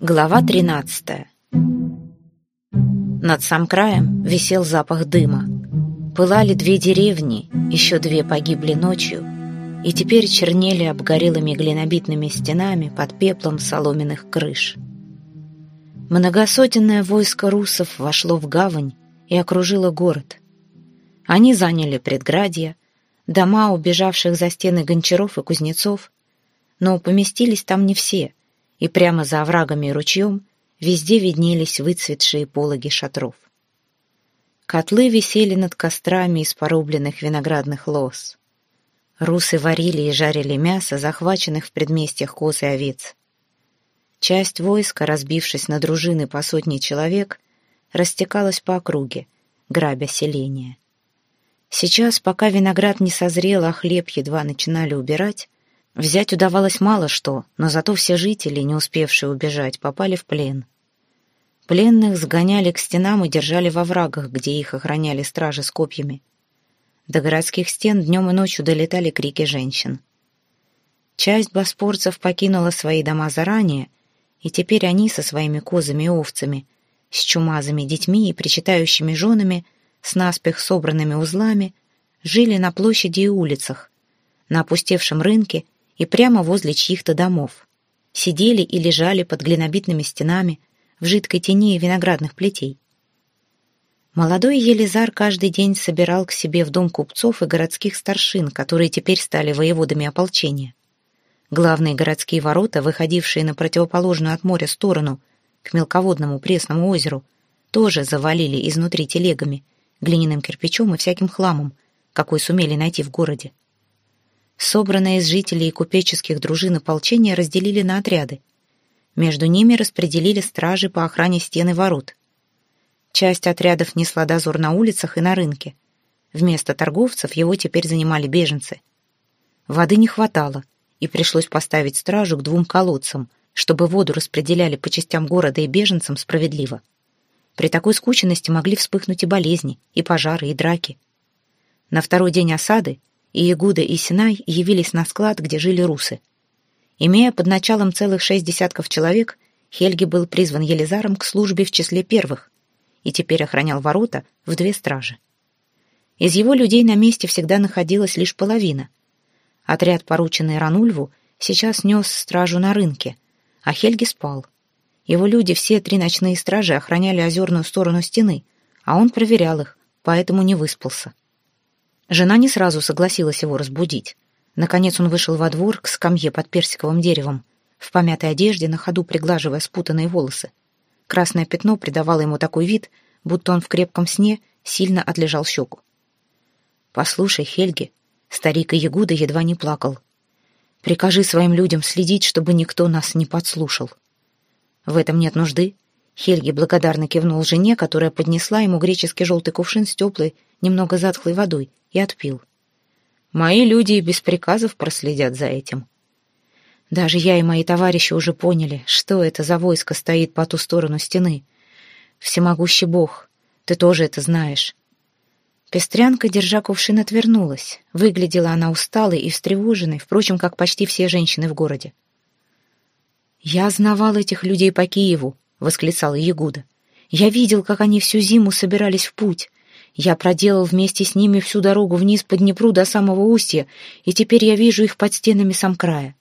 Глава 13 Над сам краем висел запах дыма. Пылали две деревни, еще две погибли ночью, и теперь чернели обгорелыми глинобитными стенами под пеплом соломенных крыш. Многосотенное войско русов вошло в гавань и окружило город. Они заняли предградья, дома убежавших за стены гончаров и кузнецов, но поместились там не все, и прямо за оврагами и ручьем везде виднелись выцветшие пологи шатров. Котлы висели над кострами из порубленных виноградных лоз. Русы варили и жарили мясо, захваченных в предместьях коз и овец. Часть войска, разбившись на дружины по сотне человек, растекалась по округе, грабя селение. Сейчас, пока виноград не созрел, а хлеб едва начинали убирать, Взять удавалось мало что, но зато все жители, не успевшие убежать, попали в плен. Пленных сгоняли к стенам и держали во врагах, где их охраняли стражи с копьями. До городских стен днем и ночью долетали крики женщин. Часть боспорцев покинула свои дома заранее, и теперь они со своими козами и овцами, с чумазыми детьми и причитающими женами, с наспех собранными узлами, жили на площади и улицах, на опустевшем рынке и прямо возле чьих-то домов. Сидели и лежали под глинобитными стенами в жидкой тени виноградных плетей. Молодой Елизар каждый день собирал к себе в дом купцов и городских старшин, которые теперь стали воеводами ополчения. Главные городские ворота, выходившие на противоположную от моря сторону, к мелководному пресному озеру, тоже завалили изнутри телегами, глиняным кирпичом и всяким хламом, какой сумели найти в городе. Собранные из жителей и купеческих дружин ополчения разделили на отряды. Между ними распределили стражи по охране стены ворот. Часть отрядов несла дозор на улицах и на рынке. Вместо торговцев его теперь занимали беженцы. Воды не хватало, и пришлось поставить стражу к двум колодцам, чтобы воду распределяли по частям города и беженцам справедливо. При такой скученности могли вспыхнуть и болезни, и пожары, и драки. На второй день осады и Игуда и Синай явились на склад, где жили русы. Имея под началом целых шесть десятков человек, Хельги был призван Елизаром к службе в числе первых и теперь охранял ворота в две стражи. Из его людей на месте всегда находилась лишь половина. Отряд, порученный Ранульву, сейчас нес стражу на рынке, а Хельги спал. Его люди, все три ночные стражи, охраняли озерную сторону стены, а он проверял их, поэтому не выспался. Жена не сразу согласилась его разбудить. Наконец он вышел во двор к скамье под персиковым деревом, в помятой одежде, на ходу приглаживая спутанные волосы. Красное пятно придавало ему такой вид, будто он в крепком сне сильно отлежал щеку. «Послушай, Хельги», старик Ягуда едва не плакал. «Прикажи своим людям следить, чтобы никто нас не подслушал». «В этом нет нужды», Хельги благодарно кивнул жене, которая поднесла ему греческий желтый кувшин с теплой, немного затхлой водой, и отпил. «Мои люди и без приказов проследят за этим». Даже я и мои товарищи уже поняли, что это за войско стоит по ту сторону стены. Всемогущий Бог, ты тоже это знаешь. Пестрянка, держа кувшин, отвернулась. Выглядела она усталой и встревоженной, впрочем, как почти все женщины в городе. «Я знавал этих людей по Киеву», — восклицал Ягуда. «Я видел, как они всю зиму собирались в путь. Я проделал вместе с ними всю дорогу вниз по Днепру до самого устья, и теперь я вижу их под стенами самкрая.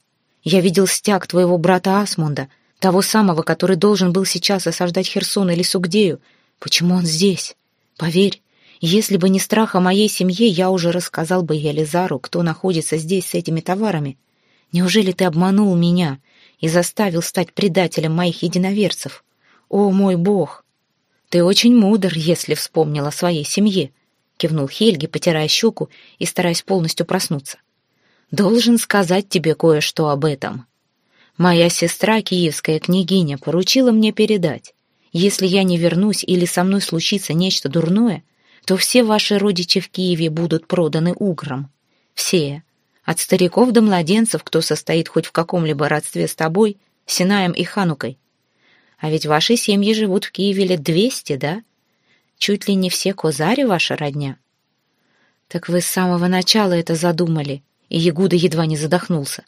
Я видел стяг твоего брата Асмунда, того самого, который должен был сейчас осаждать Херсон или Сугдею. Почему он здесь? Поверь, если бы не страх моей семье, я уже рассказал бы Елизару, кто находится здесь с этими товарами. Неужели ты обманул меня и заставил стать предателем моих единоверцев? О, мой бог! «Ты очень мудр, если вспомнил о своей семье», — кивнул Хельги, потирая щеку и стараясь полностью проснуться. «Должен сказать тебе кое-что об этом. Моя сестра, киевская княгиня, поручила мне передать. Если я не вернусь или со мной случится нечто дурное, то все ваши родичи в Киеве будут проданы угром. Все, от стариков до младенцев, кто состоит хоть в каком-либо родстве с тобой, Синаем и Ханукой. А ведь ваши семьи живут в Киеве лет двести, да? Чуть ли не все козари ваша родня. Так вы с самого начала это задумали, и Ягуда едва не задохнулся.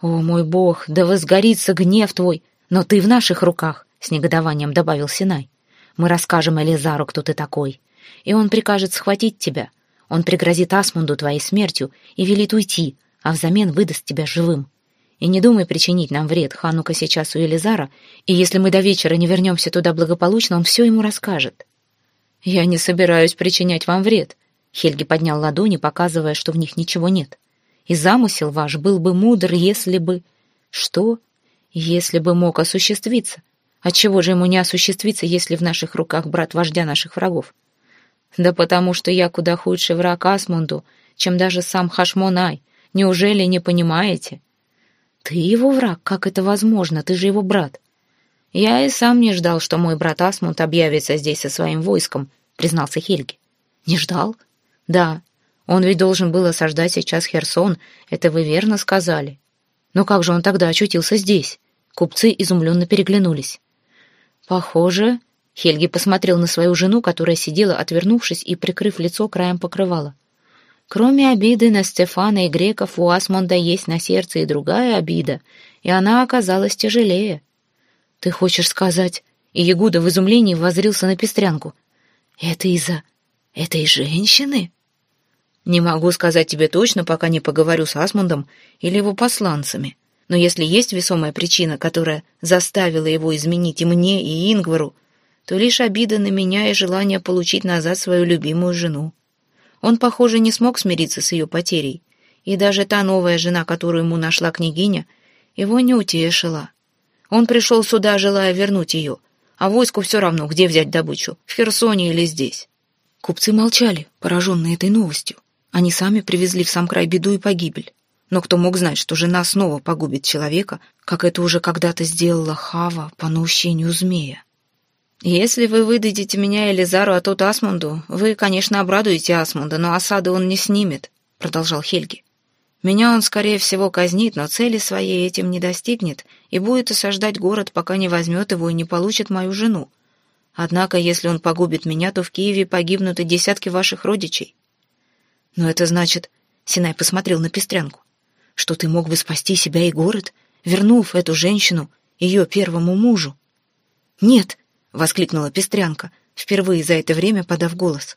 О, мой бог, да возгорится гнев твой! Но ты в наших руках, с негодованием добавил Синай. Мы расскажем Элизару, кто ты такой, и он прикажет схватить тебя. Он пригрозит Асмунду твоей смертью и велит уйти, а взамен выдаст тебя живым. И не думай причинить нам вред, Ханука сейчас у Елизара, и если мы до вечера не вернемся туда благополучно, он все ему расскажет». «Я не собираюсь причинять вам вред», — Хельги поднял ладони, показывая, что в них ничего нет. «И замысел ваш был бы мудр, если бы...» «Что?» «Если бы мог осуществиться. Отчего же ему не осуществиться, если в наших руках брат вождя наших врагов?» «Да потому что я куда худший враг Асмунду, чем даже сам Хашмонай. Неужели не понимаете?» «Ты его враг? Как это возможно? Ты же его брат». «Я и сам не ждал, что мой брат Асмунд объявится здесь со своим войском», — признался Хельги. «Не ждал?» «Да. Он ведь должен был осаждать сейчас Херсон, это вы верно сказали». «Но как же он тогда очутился здесь?» Купцы изумленно переглянулись. «Похоже...» — Хельги посмотрел на свою жену, которая сидела, отвернувшись и прикрыв лицо краем покрывала. Кроме обиды на Стефана и греков, у Асмонда есть на сердце и другая обида, и она оказалась тяжелее. «Ты хочешь сказать...» И Ягуда в изумлении воззрился на пестрянку. «Это из-за этой женщины?» «Не могу сказать тебе точно, пока не поговорю с Асмундом или его посланцами. Но если есть весомая причина, которая заставила его изменить и мне, и Ингвару, то лишь обида на меня и желание получить назад свою любимую жену. Он, похоже, не смог смириться с ее потерей, и даже та новая жена, которую ему нашла княгиня, его не утешила. Он пришел сюда, желая вернуть ее, а войску все равно, где взять добычу, в Херсоне или здесь. Купцы молчали, пораженные этой новостью. Они сами привезли в сам край беду и погибель. Но кто мог знать, что жена снова погубит человека, как это уже когда-то сделала Хава по наущению змея? «Если вы выдадите меня Элизару, а тот Асмунду, вы, конечно, обрадуете Асмунда, но осады он не снимет», — продолжал Хельги. «Меня он, скорее всего, казнит, но цели своей этим не достигнет и будет осаждать город, пока не возьмет его и не получит мою жену. Однако, если он погубит меня, то в Киеве погибнут и десятки ваших родичей». «Но это значит...» — Синай посмотрел на пестрянку. «Что ты мог бы спасти себя и город, вернув эту женщину ее первому мужу?» «Нет», воскликнула пестрянка, впервые за это время подав голос.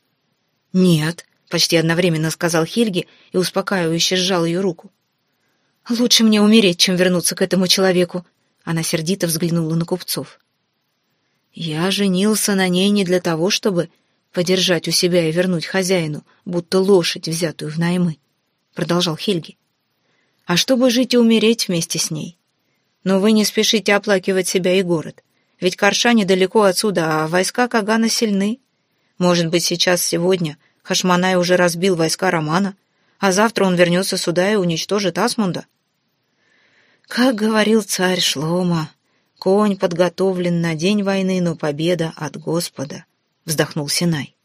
«Нет», — почти одновременно сказал Хельги и успокаивающе сжал ее руку. «Лучше мне умереть, чем вернуться к этому человеку», — она сердито взглянула на купцов. «Я женился на ней не для того, чтобы подержать у себя и вернуть хозяину, будто лошадь, взятую в наймы», — продолжал Хельги. «А чтобы жить и умереть вместе с ней. Но вы не спешите оплакивать себя и город. Ведь Карша недалеко отсюда, а войска Кагана сильны. Может быть, сейчас, сегодня, Хашманай уже разбил войска Романа, а завтра он вернется сюда и уничтожит Асмунда? Как говорил царь Шлома, конь подготовлен на день войны, но победа от Господа, вздохнул Синай.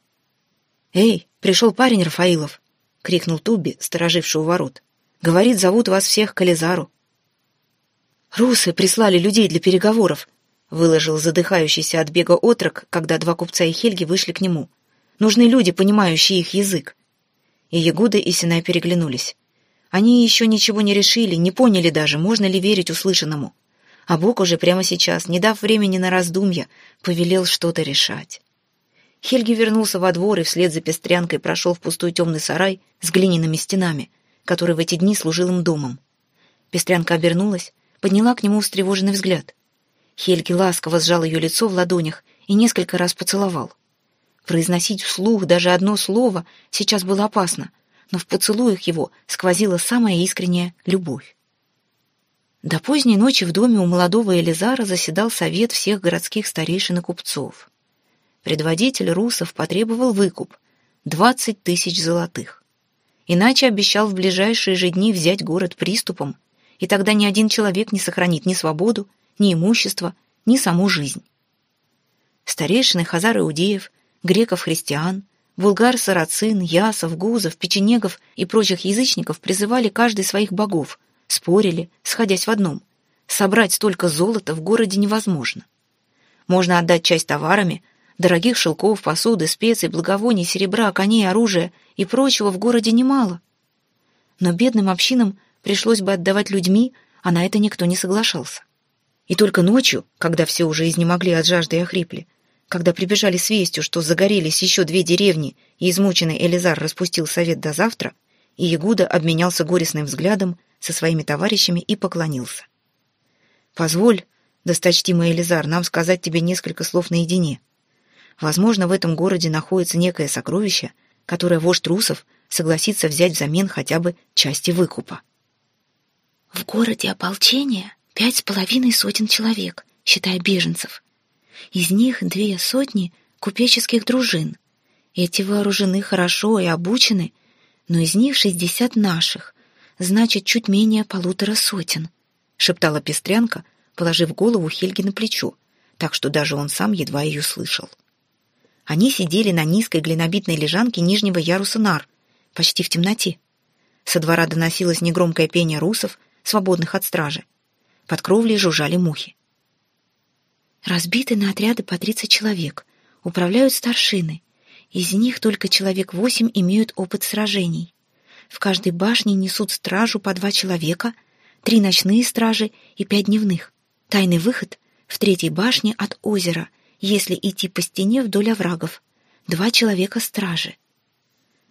«Эй, пришел парень Рафаилов!» — крикнул Туби, стороживший у ворот. «Говорит, зовут вас всех к Ализару». «Русы прислали людей для переговоров», выложил задыхающийся от бега отрок, когда два купца и Хельги вышли к нему. «Нужны люди, понимающие их язык». И Ягуда и Синай переглянулись. Они еще ничего не решили, не поняли даже, можно ли верить услышанному. А Бог уже прямо сейчас, не дав времени на раздумья, повелел что-то решать. Хельги вернулся во двор и вслед за пестрянкой прошел в пустой темный сарай с глиняными стенами, который в эти дни служил им домом. Пестрянка обернулась, подняла к нему встревоженный взгляд. Хельги ласково сжал ее лицо в ладонях и несколько раз поцеловал. Произносить вслух даже одно слово сейчас было опасно, но в поцелуях его сквозила самая искренняя любовь. До поздней ночи в доме у молодого Элизара заседал совет всех городских старейшин и купцов. Предводитель русов потребовал выкуп — двадцать тысяч золотых. Иначе обещал в ближайшие же дни взять город приступом, и тогда ни один человек не сохранит ни свободу, ни имущество, ни саму жизнь. Старейшины хазар-иудеев, греков-христиан, булгар-сарацин, ясов, гузов, печенегов и прочих язычников призывали каждый своих богов, спорили, сходясь в одном. Собрать столько золота в городе невозможно. Можно отдать часть товарами, дорогих шелков, посуды, специй, благовоний, серебра, коней, оружия и прочего в городе немало. Но бедным общинам пришлось бы отдавать людьми, а на это никто не соглашался. И только ночью, когда все уже изнемогли от жажды и охрипли, когда прибежали с вестью, что загорелись еще две деревни, и измученный Элизар распустил совет до завтра, и Ягуда обменялся горестным взглядом со своими товарищами и поклонился. «Позволь, досточтимый Элизар, нам сказать тебе несколько слов наедине. Возможно, в этом городе находится некое сокровище, которое вождь трусов согласится взять взамен хотя бы части выкупа». «В городе ополчения пять с половиной сотен человек, считая беженцев. Из них две сотни купеческих дружин. Эти вооружены хорошо и обучены, но из них шестьдесят наших, значит, чуть менее полутора сотен», — шептала пестрянка, положив голову Хельги на плечо, так что даже он сам едва ее слышал. Они сидели на низкой глинобитной лежанке нижнего яруса нар, почти в темноте. Со двора доносилось негромкое пение русов, свободных от стражи. Под кровлей жужжали мухи. Разбиты на отряды по 30 человек, управляют старшины. Из них только человек восемь имеют опыт сражений. В каждой башне несут стражу по два человека, три ночные стражи и пять дневных. Тайный выход в третьей башне от озера, если идти по стене вдоль оврагов. Два человека стражи.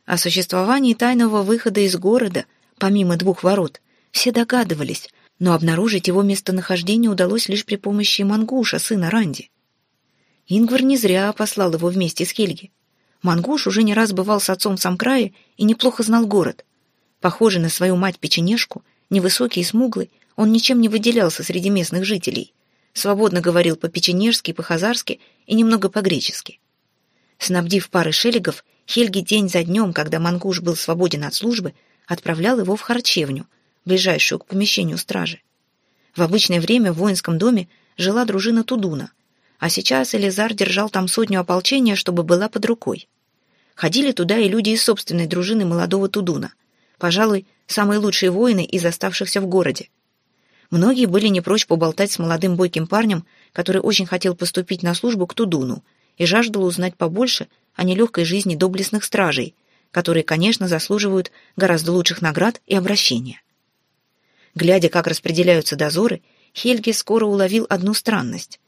О существовании тайного выхода из города, помимо двух ворот, все догадывались, но обнаружить его местонахождение удалось лишь при помощи Мангуша, сына Ранди. Ингвар не зря послал его вместе с Хельги. Мангуш уже не раз бывал с отцом в Самкрае и неплохо знал город. Похожий на свою мать-печенежку, невысокий и смуглый, он ничем не выделялся среди местных жителей. Свободно говорил по-печенежски, по-хазарски и немного по-гречески. Снабдив пары шелегов, Хельги день за днем, когда Мангуш был свободен от службы, отправлял его в харчевню, ближайшую к помещению стражи. В обычное время в воинском доме жила дружина Тудуна, а сейчас Элизар держал там сотню ополчения, чтобы была под рукой. Ходили туда и люди из собственной дружины молодого Тудуна, пожалуй, самые лучшие воины из оставшихся в городе. Многие были не прочь поболтать с молодым бойким парнем, который очень хотел поступить на службу к Тудуну и жаждал узнать побольше о нелегкой жизни доблестных стражей, которые, конечно, заслуживают гораздо лучших наград и обращения. Глядя, как распределяются дозоры, Хельги скоро уловил одну странность.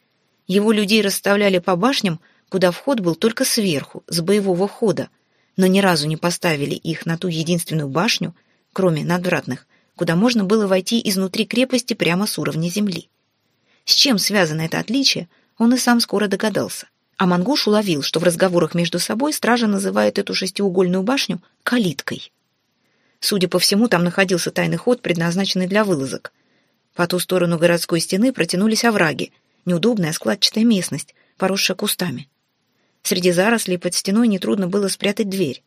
Его людей расставляли по башням, куда вход был только сверху, с боевого хода, но ни разу не поставили их на ту единственную башню, кроме надвратных, куда можно было войти изнутри крепости прямо с уровня земли. С чем связано это отличие, он и сам скоро догадался. А Мангуш уловил, что в разговорах между собой стража называет эту шестиугольную башню «калиткой». Судя по всему, там находился тайный ход, предназначенный для вылазок. По ту сторону городской стены протянулись овраги, неудобная складчатая местность, поросшая кустами. Среди зарослей под стеной нетрудно было спрятать дверь.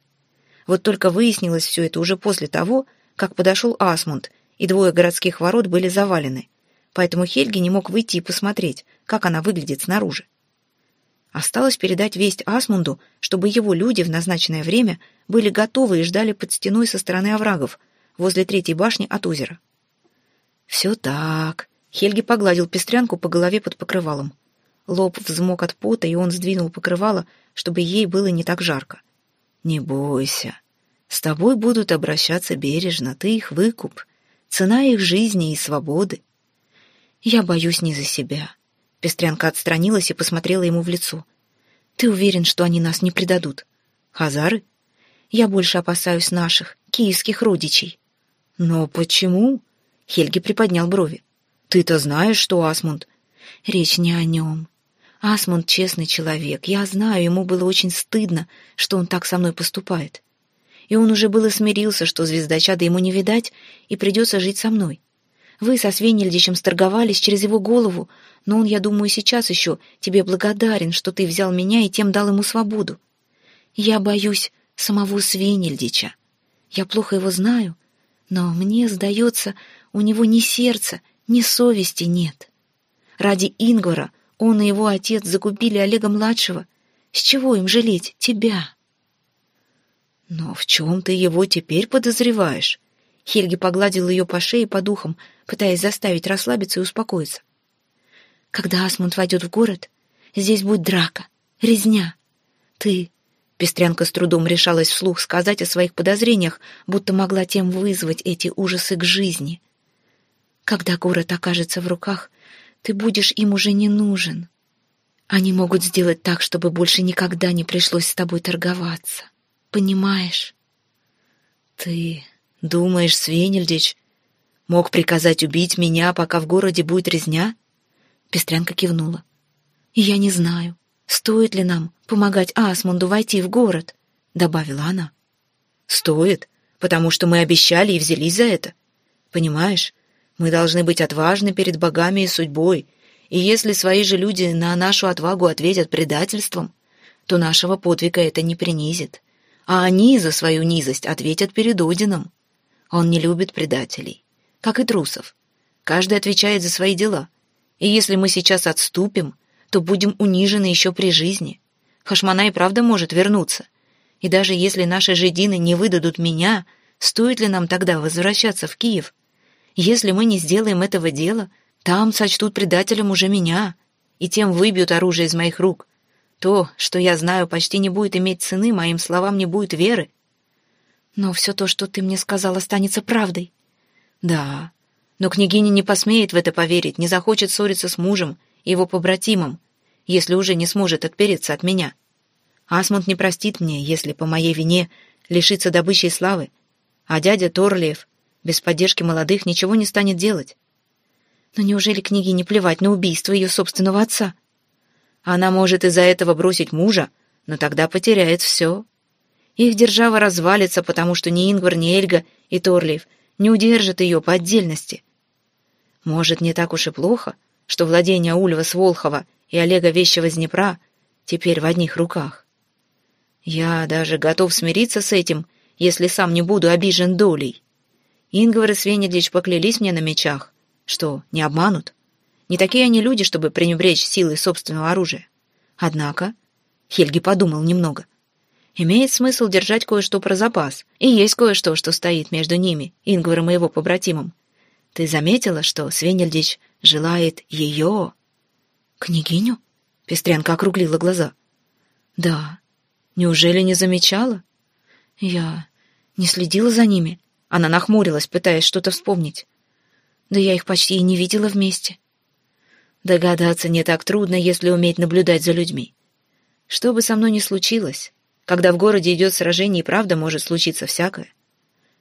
Вот только выяснилось все это уже после того, как подошел Асмунд, и двое городских ворот были завалены, поэтому Хельги не мог выйти и посмотреть, как она выглядит снаружи. Осталось передать весть Асмунду, чтобы его люди в назначенное время были готовы и ждали под стеной со стороны оврагов, возле третьей башни от озера. «Все так», — Хельги погладил пестрянку по голове под покрывалом. Лоб взмок от пота, и он сдвинул покрывало, чтобы ей было не так жарко. «Не бойся. С тобой будут обращаться бережно, ты их выкуп. Цена их жизни и свободы. Я боюсь не за себя. Пестрянка отстранилась и посмотрела ему в лицо. «Ты уверен, что они нас не предадут?» «Хазары?» «Я больше опасаюсь наших, киевских родичей». «Но почему?» Хельги приподнял брови. «Ты-то знаешь, что Асмунд...» «Речь не о нем. Асмунд честный человек. Я знаю, ему было очень стыдно, что он так со мной поступает. И он уже было смирился, что звездочада ему не видать, и придется жить со мной. Вы со Свенельдичем сторговались через его голову, но он, я думаю, сейчас еще тебе благодарен, что ты взял меня и тем дал ему свободу. Я боюсь самого Свенельдича. Я плохо его знаю, но мне, сдается, у него ни сердца, ни совести нет. Ради Ингвара он и его отец закупили Олега-младшего. С чего им жалеть тебя? Но в чем ты его теперь подозреваешь? Хельги погладил ее по шее по духам, пытаясь заставить расслабиться и успокоиться. «Когда Асмунд войдет в город, здесь будет драка, резня. Ты...» Пестрянка с трудом решалась вслух сказать о своих подозрениях, будто могла тем вызвать эти ужасы к жизни. «Когда город окажется в руках ты будешь им уже не нужен. Они могут сделать так, чтобы больше никогда не пришлось с тобой торговаться. Понимаешь? Ты думаешь, Свенельдич мог приказать убить меня, пока в городе будет резня? Пестрянка кивнула. Я не знаю, стоит ли нам помогать Асмунду войти в город, добавила она. Стоит, потому что мы обещали и взялись за это. Понимаешь, мы должны быть отважны перед богами и судьбой, и если свои же люди на нашу отвагу ответят предательством, то нашего подвига это не принизит. А они за свою низость ответят перед Одином. Он не любит предателей, как и трусов. Каждый отвечает за свои дела. И если мы сейчас отступим, то будем унижены еще при жизни. Хашмана и правда может вернуться. И даже если наши жидины не выдадут меня, стоит ли нам тогда возвращаться в Киев? Если мы не сделаем этого дела, там сочтут предателем уже меня, и тем выбьют оружие из моих рук. То, что я знаю, почти не будет иметь цены, моим словам не будет веры. Но все то, что ты мне сказал, останется правдой. Да, но княгиня не посмеет в это поверить, не захочет ссориться с мужем и его побратимом, если уже не сможет отпереться от меня. Асмунд не простит мне, если по моей вине лишится добычи и славы, а дядя Торлиев без поддержки молодых ничего не станет делать. Но неужели княгине плевать на убийство ее собственного отца? Она может из-за этого бросить мужа, но тогда потеряет все. Их держава развалится, потому что ни Ингвар, ни Эльга и Торлиев не удержат ее по отдельности. Может, не так уж и плохо, что владение Ульва с Волхова и Олега Вещего с Днепра теперь в одних руках. Я даже готов смириться с этим, если сам не буду обижен долей. Ингвар и Свенедлич поклялись мне на мечах, что, не обманут? Не такие они люди, чтобы пренебречь силой собственного оружия. Однако, Хельги подумал немного, имеет смысл держать кое-что про запас, и есть кое-что, что стоит между ними, Ингваром и его побратимом. Ты заметила, что Свенельдич желает ее? Княгиню? Пестрянка округлила глаза. Да. Неужели не замечала? Я не следила за ними. Она нахмурилась, пытаясь что-то вспомнить. Да я их почти и не видела вместе. Догадаться не так трудно, если уметь наблюдать за людьми. Что бы со мной ни случилось, когда в городе идет сражение, и правда может случиться всякое.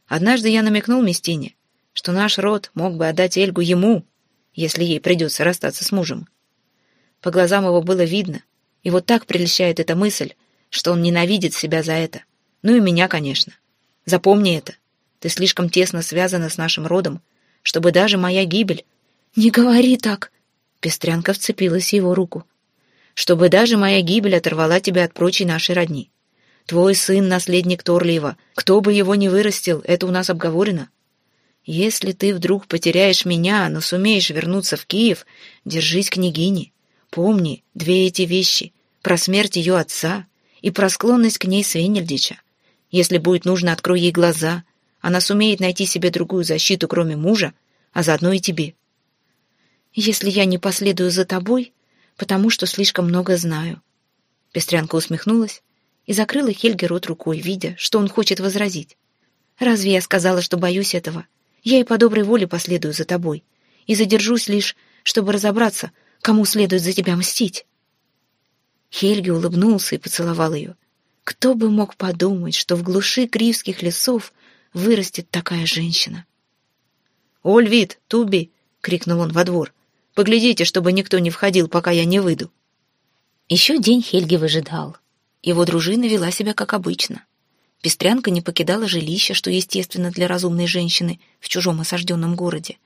Однажды я намекнул Местине, что наш род мог бы отдать Эльгу ему, если ей придется расстаться с мужем. По глазам его было видно, и вот так прельщает эта мысль, что он ненавидит себя за это. Ну и меня, конечно. Запомни это. Ты слишком тесно связана с нашим родом, чтобы даже моя гибель... «Не говори так!» Пестрянка вцепилась в его руку. «Чтобы даже моя гибель оторвала тебя от прочей нашей родни. Твой сын — наследник Торлиева. Кто бы его ни вырастил, это у нас обговорено. Если ты вдруг потеряешь меня, но сумеешь вернуться в Киев, держись княгини. Помни две эти вещи — про смерть ее отца и про склонность к ней Свенельдича. Если будет нужно, открой ей глаза, она сумеет найти себе другую защиту, кроме мужа, а заодно и тебе. Если я не последую за тобой, потому что слишком много знаю. Пестрянка усмехнулась и закрыла Хельге рот рукой, видя, что он хочет возразить. Разве я сказала, что боюсь этого? Я и по доброй воле последую за тобой и задержусь лишь, чтобы разобраться, кому следует за тебя мстить. Хельги улыбнулся и поцеловал ее. Кто бы мог подумать, что в глуши кривских лесов вырастет такая женщина. «Ольвид, Туби!» — крикнул он во двор. «Поглядите, чтобы никто не входил, пока я не выйду». Еще день Хельги выжидал. Его дружина вела себя как обычно. Пестрянка не покидала жилища, что естественно для разумной женщины в чужом осажденном городе.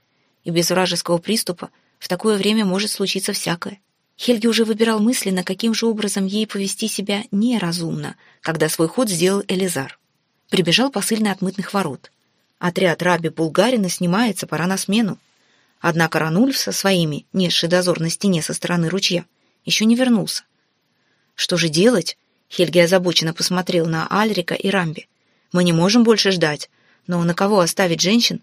И без вражеского приступа в такое время может случиться всякое. Хельги уже выбирал мысленно, каким же образом ей повести себя неразумно, когда свой ход сделал Элизар прибежал посыльный от мытных ворот. Отряд раби Булгарина снимается, пора на смену. Однако Ранульф со своими, несший дозор на стене со стороны ручья, еще не вернулся. Что же делать? Хельги озабоченно посмотрел на Альрика и Рамби. Мы не можем больше ждать, но на кого оставить женщин?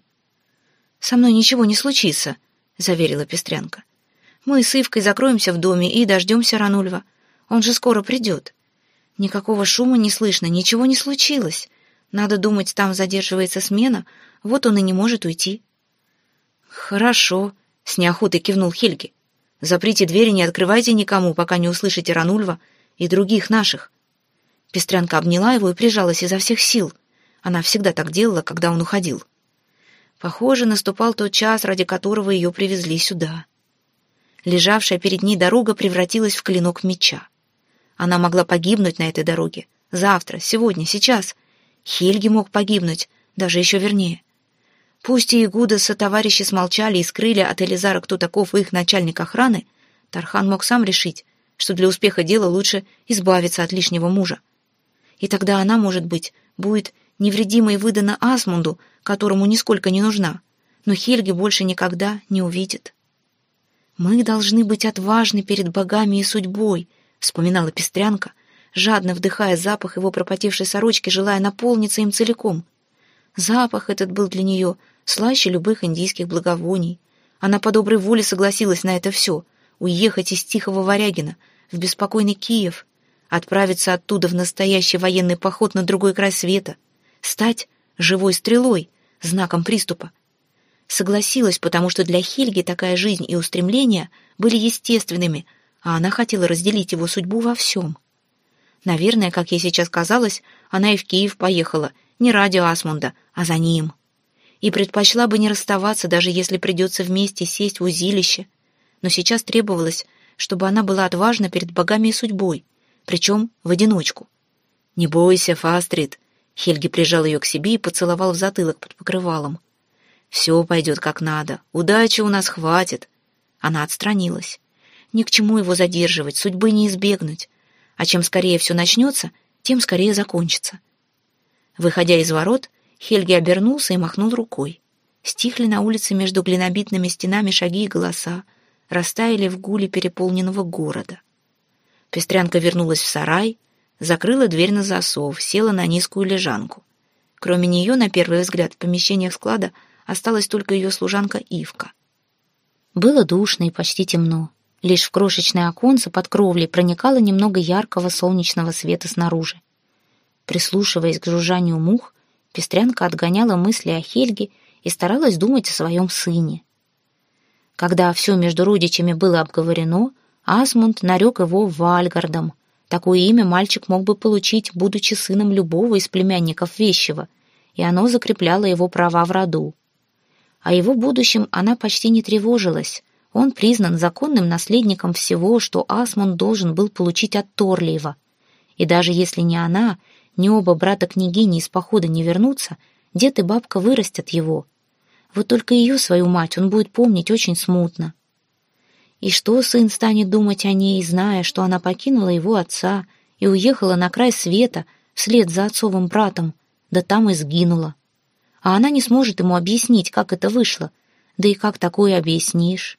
Со мной ничего не случится, заверила Пестрянка. Мы с Ивкой закроемся в доме и дождемся Ранульва. Он же скоро придет. Никакого шума не слышно, ничего не случилось. Надо думать, там задерживается смена, вот он и не может уйти. Хорошо, с неохотой кивнул Хельги. Заприте двери, не открывайте никому, пока не услышите Ранульва и других наших». Пестрянка обняла его и прижалась изо всех сил. Она всегда так делала, когда он уходил. Похоже, наступал тот час, ради которого ее привезли сюда. Лежавшая перед ней дорога превратилась в клинок меча. Она могла погибнуть на этой дороге. Завтра, сегодня, сейчас. Хельги мог погибнуть, даже еще вернее. Пусть и Игуда со товарищи смолчали и скрыли от Элизара, кто таков их начальник охраны, Тархан мог сам решить, что для успеха дела лучше избавиться от лишнего мужа. И тогда она, может быть, будет невредимой выдана Асмунду, которому нисколько не нужна, но Хельги больше никогда не увидит. «Мы должны быть отважны перед богами и судьбой», — вспоминала Пестрянка, жадно вдыхая запах его пропотевшей сорочки, желая наполниться им целиком. Запах этот был для нее слаще любых индийских благовоний. Она по доброй воле согласилась на это все — уехать из Тихого Варягина в беспокойный Киев, отправиться оттуда в настоящий военный поход на другой край света, стать живой стрелой, знаком приступа. Согласилась, потому что для Хельги такая жизнь и устремления были естественными, а она хотела разделить его судьбу во всем. Наверное, как ей сейчас казалось, она и в Киев поехала, не ради Асмунда, а за ним. И предпочла бы не расставаться, даже если придется вместе сесть в узилище. Но сейчас требовалось, чтобы она была отважна перед богами и судьбой, причем в одиночку. «Не бойся, Фастрид!» Хельги прижал ее к себе и поцеловал в затылок под покрывалом. «Все пойдет как надо. Удачи у нас хватит». Она отстранилась. Ни к чему его задерживать, судьбы не избегнуть. А чем скорее все начнется, тем скорее закончится. Выходя из ворот, Хельги обернулся и махнул рукой. Стихли на улице между глинобитными стенами шаги и голоса, растаяли в гуле переполненного города. Пестрянка вернулась в сарай, закрыла дверь на засов, села на низкую лежанку. Кроме нее, на первый взгляд, в помещениях склада осталась только ее служанка Ивка. Было душно и почти темно. Лишь в крошечное оконце под кровлей проникало немного яркого солнечного света снаружи. Прислушиваясь к жужжанию мух, пестрянка отгоняла мысли о Хельге и старалась думать о своем сыне. Когда все между родичами было обговорено, Асмунд нарек его Вальгардом, Такое имя мальчик мог бы получить, будучи сыном любого из племянников Вещего, и оно закрепляло его права в роду. О его будущем она почти не тревожилась. Он признан законным наследником всего, что Асмунд должен был получить от Торлиева. И даже если ни она, ни оба брата-княгини из похода не вернутся, дед и бабка вырастят его. Вот только ее, свою мать, он будет помнить очень смутно. И что сын станет думать о ней, зная, что она покинула его отца и уехала на край света вслед за отцовым братом, да там и сгинула. А она не сможет ему объяснить, как это вышло, да и как такое объяснишь.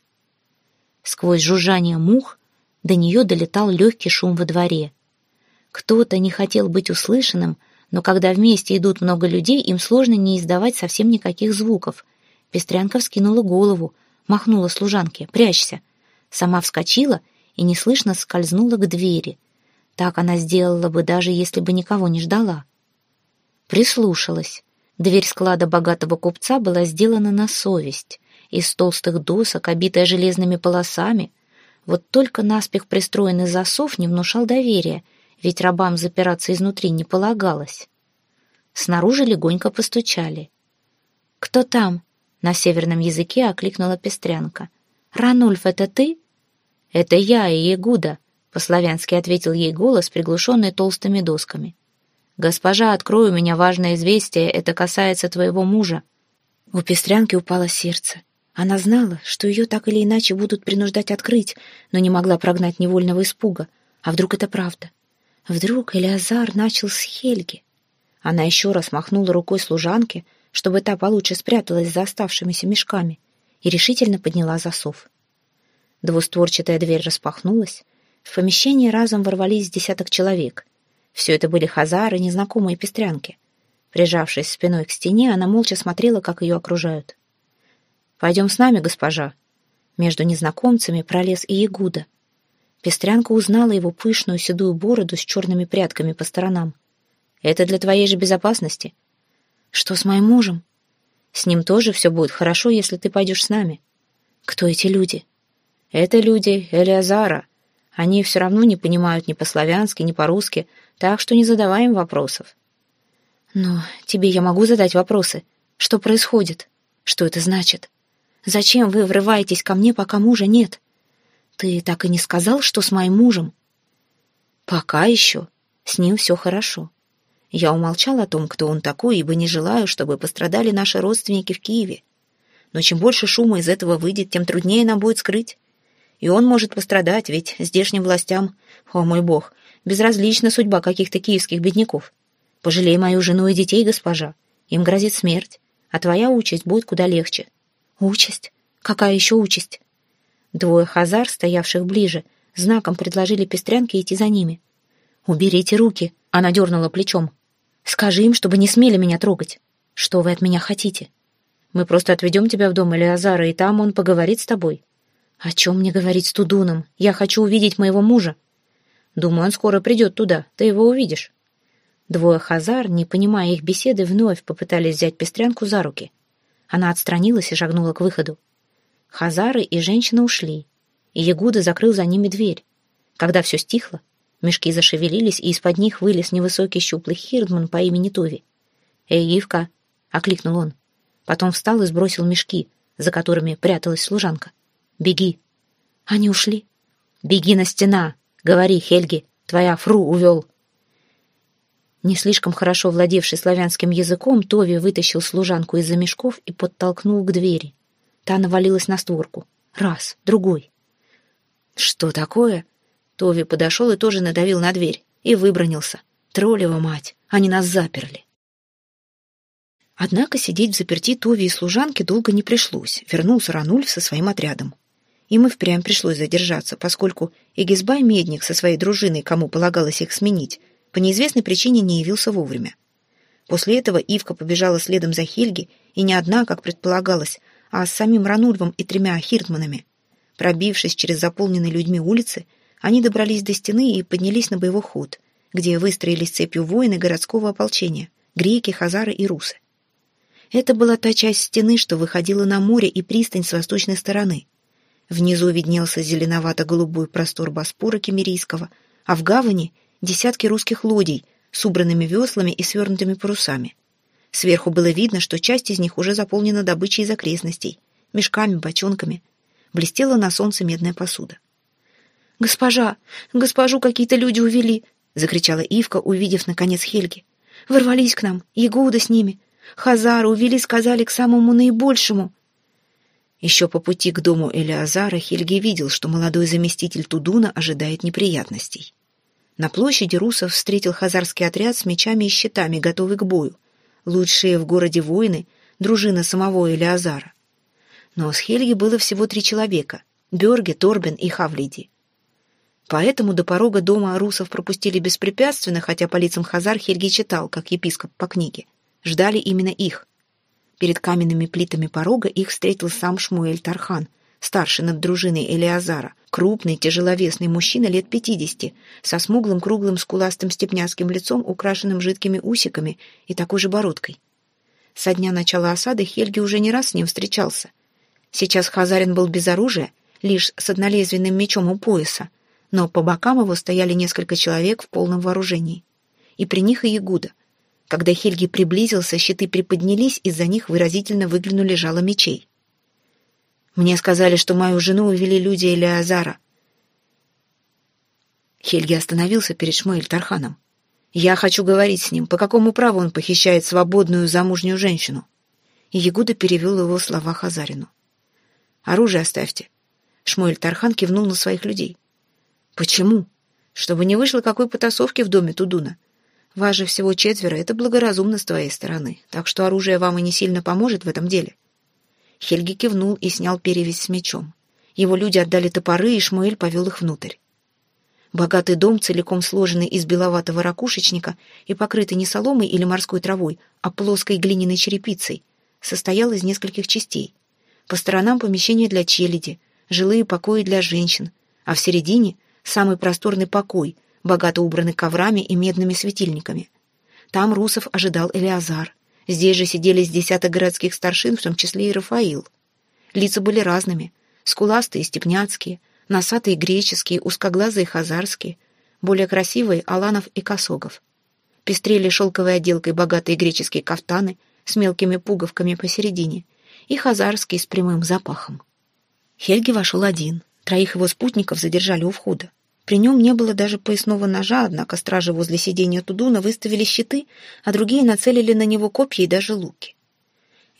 Сквозь жужжание мух до нее долетал легкий шум во дворе. Кто-то не хотел быть услышанным, но когда вместе идут много людей, им сложно не издавать совсем никаких звуков. Пестрянка вскинула голову, махнула служанке «Прячься!» Сама вскочила и неслышно скользнула к двери. Так она сделала бы, даже если бы никого не ждала. Прислушалась. Дверь склада богатого купца была сделана на совесть, из толстых досок, обитая железными полосами. Вот только наспех пристроенный засов не внушал доверия, ведь рабам запираться изнутри не полагалось. Снаружи легонько постучали. «Кто там?» — на северном языке окликнула пестрянка. «Ранульф, это ты?» «Это я и Ягуда», — по-славянски ответил ей голос, приглушенный толстыми досками. «Госпожа, открой у меня важное известие, это касается твоего мужа». У пестрянки упало сердце. Она знала, что ее так или иначе будут принуждать открыть, но не могла прогнать невольного испуга. А вдруг это правда? Вдруг Элиазар начал с Хельги? Она еще раз махнула рукой служанке, чтобы та получше спряталась за оставшимися мешками, и решительно подняла засов. Двустворчатая дверь распахнулась. В помещение разом ворвались десяток человек. Все это были хазары, незнакомые пестрянки. Прижавшись спиной к стене, она молча смотрела, как ее окружают. «Пойдем с нами, госпожа». Между незнакомцами пролез и Ягуда. Пестрянка узнала его пышную седую бороду с черными прядками по сторонам. «Это для твоей же безопасности». «Что с моим мужем?» «С ним тоже все будет хорошо, если ты пойдешь с нами». «Кто эти люди?» Это люди Элиазара. Они все равно не понимают ни по-славянски, ни по-русски, так что не задавай им вопросов. Но тебе я могу задать вопросы. Что происходит? Что это значит? Зачем вы врываетесь ко мне, пока мужа нет? Ты так и не сказал, что с моим мужем? Пока еще. С ним все хорошо. Я умолчал о том, кто он такой, ибо не желаю, чтобы пострадали наши родственники в Киеве. Но чем больше шума из этого выйдет, тем труднее нам будет скрыть. И он может пострадать, ведь здешним властям, о мой бог, безразлична судьба каких-то киевских бедняков. Пожалей мою жену и детей, госпожа. Им грозит смерть, а твоя участь будет куда легче. Участь? Какая еще участь? Двое хазар, стоявших ближе, знаком предложили пестрянке идти за ними. «Уберите руки!» — она дернула плечом. «Скажи им, чтобы не смели меня трогать. Что вы от меня хотите? Мы просто отведем тебя в дом Элиазара, и там он поговорит с тобой». «О чем мне говорить с Тудуном? Я хочу увидеть моего мужа». «Думаю, он скоро придет туда. Ты его увидишь». Двое хазар, не понимая их беседы, вновь попытались взять пестрянку за руки. Она отстранилась и шагнула к выходу. Хазары и женщина ушли, и Ягуда закрыл за ними дверь. Когда все стихло, мешки зашевелились, и из-под них вылез невысокий щуплый хирдман по имени Тови. «Эй, Ивка!» — окликнул он. Потом встал и сбросил мешки, за которыми пряталась служанка. «Беги!» «Они ушли?» «Беги на стена! Говори, Хельги, твоя фру увел!» Не слишком хорошо владевший славянским языком, Тови вытащил служанку из-за мешков и подтолкнул к двери. Та навалилась на створку. Раз, другой. «Что такое?» Тови подошел и тоже надавил на дверь. И выбронился. «Троллева мать! Они нас заперли!» Однако сидеть в заперти Тови и служанке долго не пришлось. Вернулся Ранульф со своим отрядом. Им и впрямь пришлось задержаться, поскольку Эгизбай Медник со своей дружиной, кому полагалось их сменить, по неизвестной причине не явился вовремя. После этого Ивка побежала следом за Хельги, и не одна, как предполагалось, а с самим Ранульвом и тремя хиртманами. Пробившись через заполненные людьми улицы, они добрались до стены и поднялись на боевой ход, где выстроились цепью воины городского ополчения — греки, хазары и русы. Это была та часть стены, что выходила на море и пристань с восточной стороны. Внизу виднелся зеленовато-голубой простор Боспора Кемерийского, а в гавани — десятки русских лодий с убранными веслами и свернутыми парусами. Сверху было видно, что часть из них уже заполнена добычей из окрестностей, мешками, бочонками. Блестела на солнце медная посуда. «Госпожа! Госпожу какие-то люди увели!» — закричала Ивка, увидев, наконец, Хельги. «Ворвались к нам, Ягуда с ними. Хазара увели, сказали, к самому наибольшему». Еще по пути к дому Элиазара Хельги видел, что молодой заместитель Тудуна ожидает неприятностей. На площади русов встретил хазарский отряд с мечами и щитами, готовый к бою лучшие в городе воины, дружина самого Элиазара. Но с Хельги было всего три человека — Бёрге, Торбин и Хавлиди. Поэтому до порога дома русов пропустили беспрепятственно, хотя по лицам Хазар Хельги читал, как епископ по книге. Ждали именно их. Перед каменными плитами порога их встретил сам Шмуэль Тархан, старший над дружиной Элиазара, крупный, тяжеловесный мужчина лет пятидесяти, со смуглым, круглым, скуластым степняцким лицом, украшенным жидкими усиками и такой же бородкой. Со дня начала осады Хельги уже не раз с ним встречался. Сейчас Хазарин был без оружия, лишь с однолезвенным мечом у пояса, но по бокам его стояли несколько человек в полном вооружении. И при них и Ягуда. Когда Хельги приблизился, щиты приподнялись, и за них выразительно выглянули жало мечей. Мне сказали, что мою жену увели люди Элиазара. Хельги остановился перед Шмуэль Тарханом. Я хочу говорить с ним, по какому праву он похищает свободную замужнюю женщину. И Ягуда перевел его слова Хазарину. «Оружие оставьте». Шмуэль Тархан кивнул на своих людей. «Почему? Чтобы не вышло какой потасовки в доме Тудуна. Вас же всего четверо, это благоразумно с твоей стороны, так что оружие вам и не сильно поможет в этом деле». Хельги кивнул и снял перевязь с мечом. Его люди отдали топоры, и Шмуэль повел их внутрь. Богатый дом, целиком сложенный из беловатого ракушечника и покрытый не соломой или морской травой, а плоской глиняной черепицей, состоял из нескольких частей. По сторонам помещения для челяди, жилые покои для женщин, а в середине — самый просторный покой, богато убранный коврами и медными светильниками. Там Русов ожидал Элиазар. Здесь же сидели с десяток городских старшин, в том числе и Рафаил. Лица были разными. скуластые степняцкие, носатые греческие, узкоглазые хазарские, более красивые аланов и косогов. Пестрели шелковой отделкой богатые греческие кафтаны с мелкими пуговками посередине и хазарские с прямым запахом. Хельги вошел один. Троих его спутников задержали у входа. При нем не было даже поясного ножа, однако стражи возле сиденья Тудуна выставили щиты, а другие нацелили на него копья и даже луки.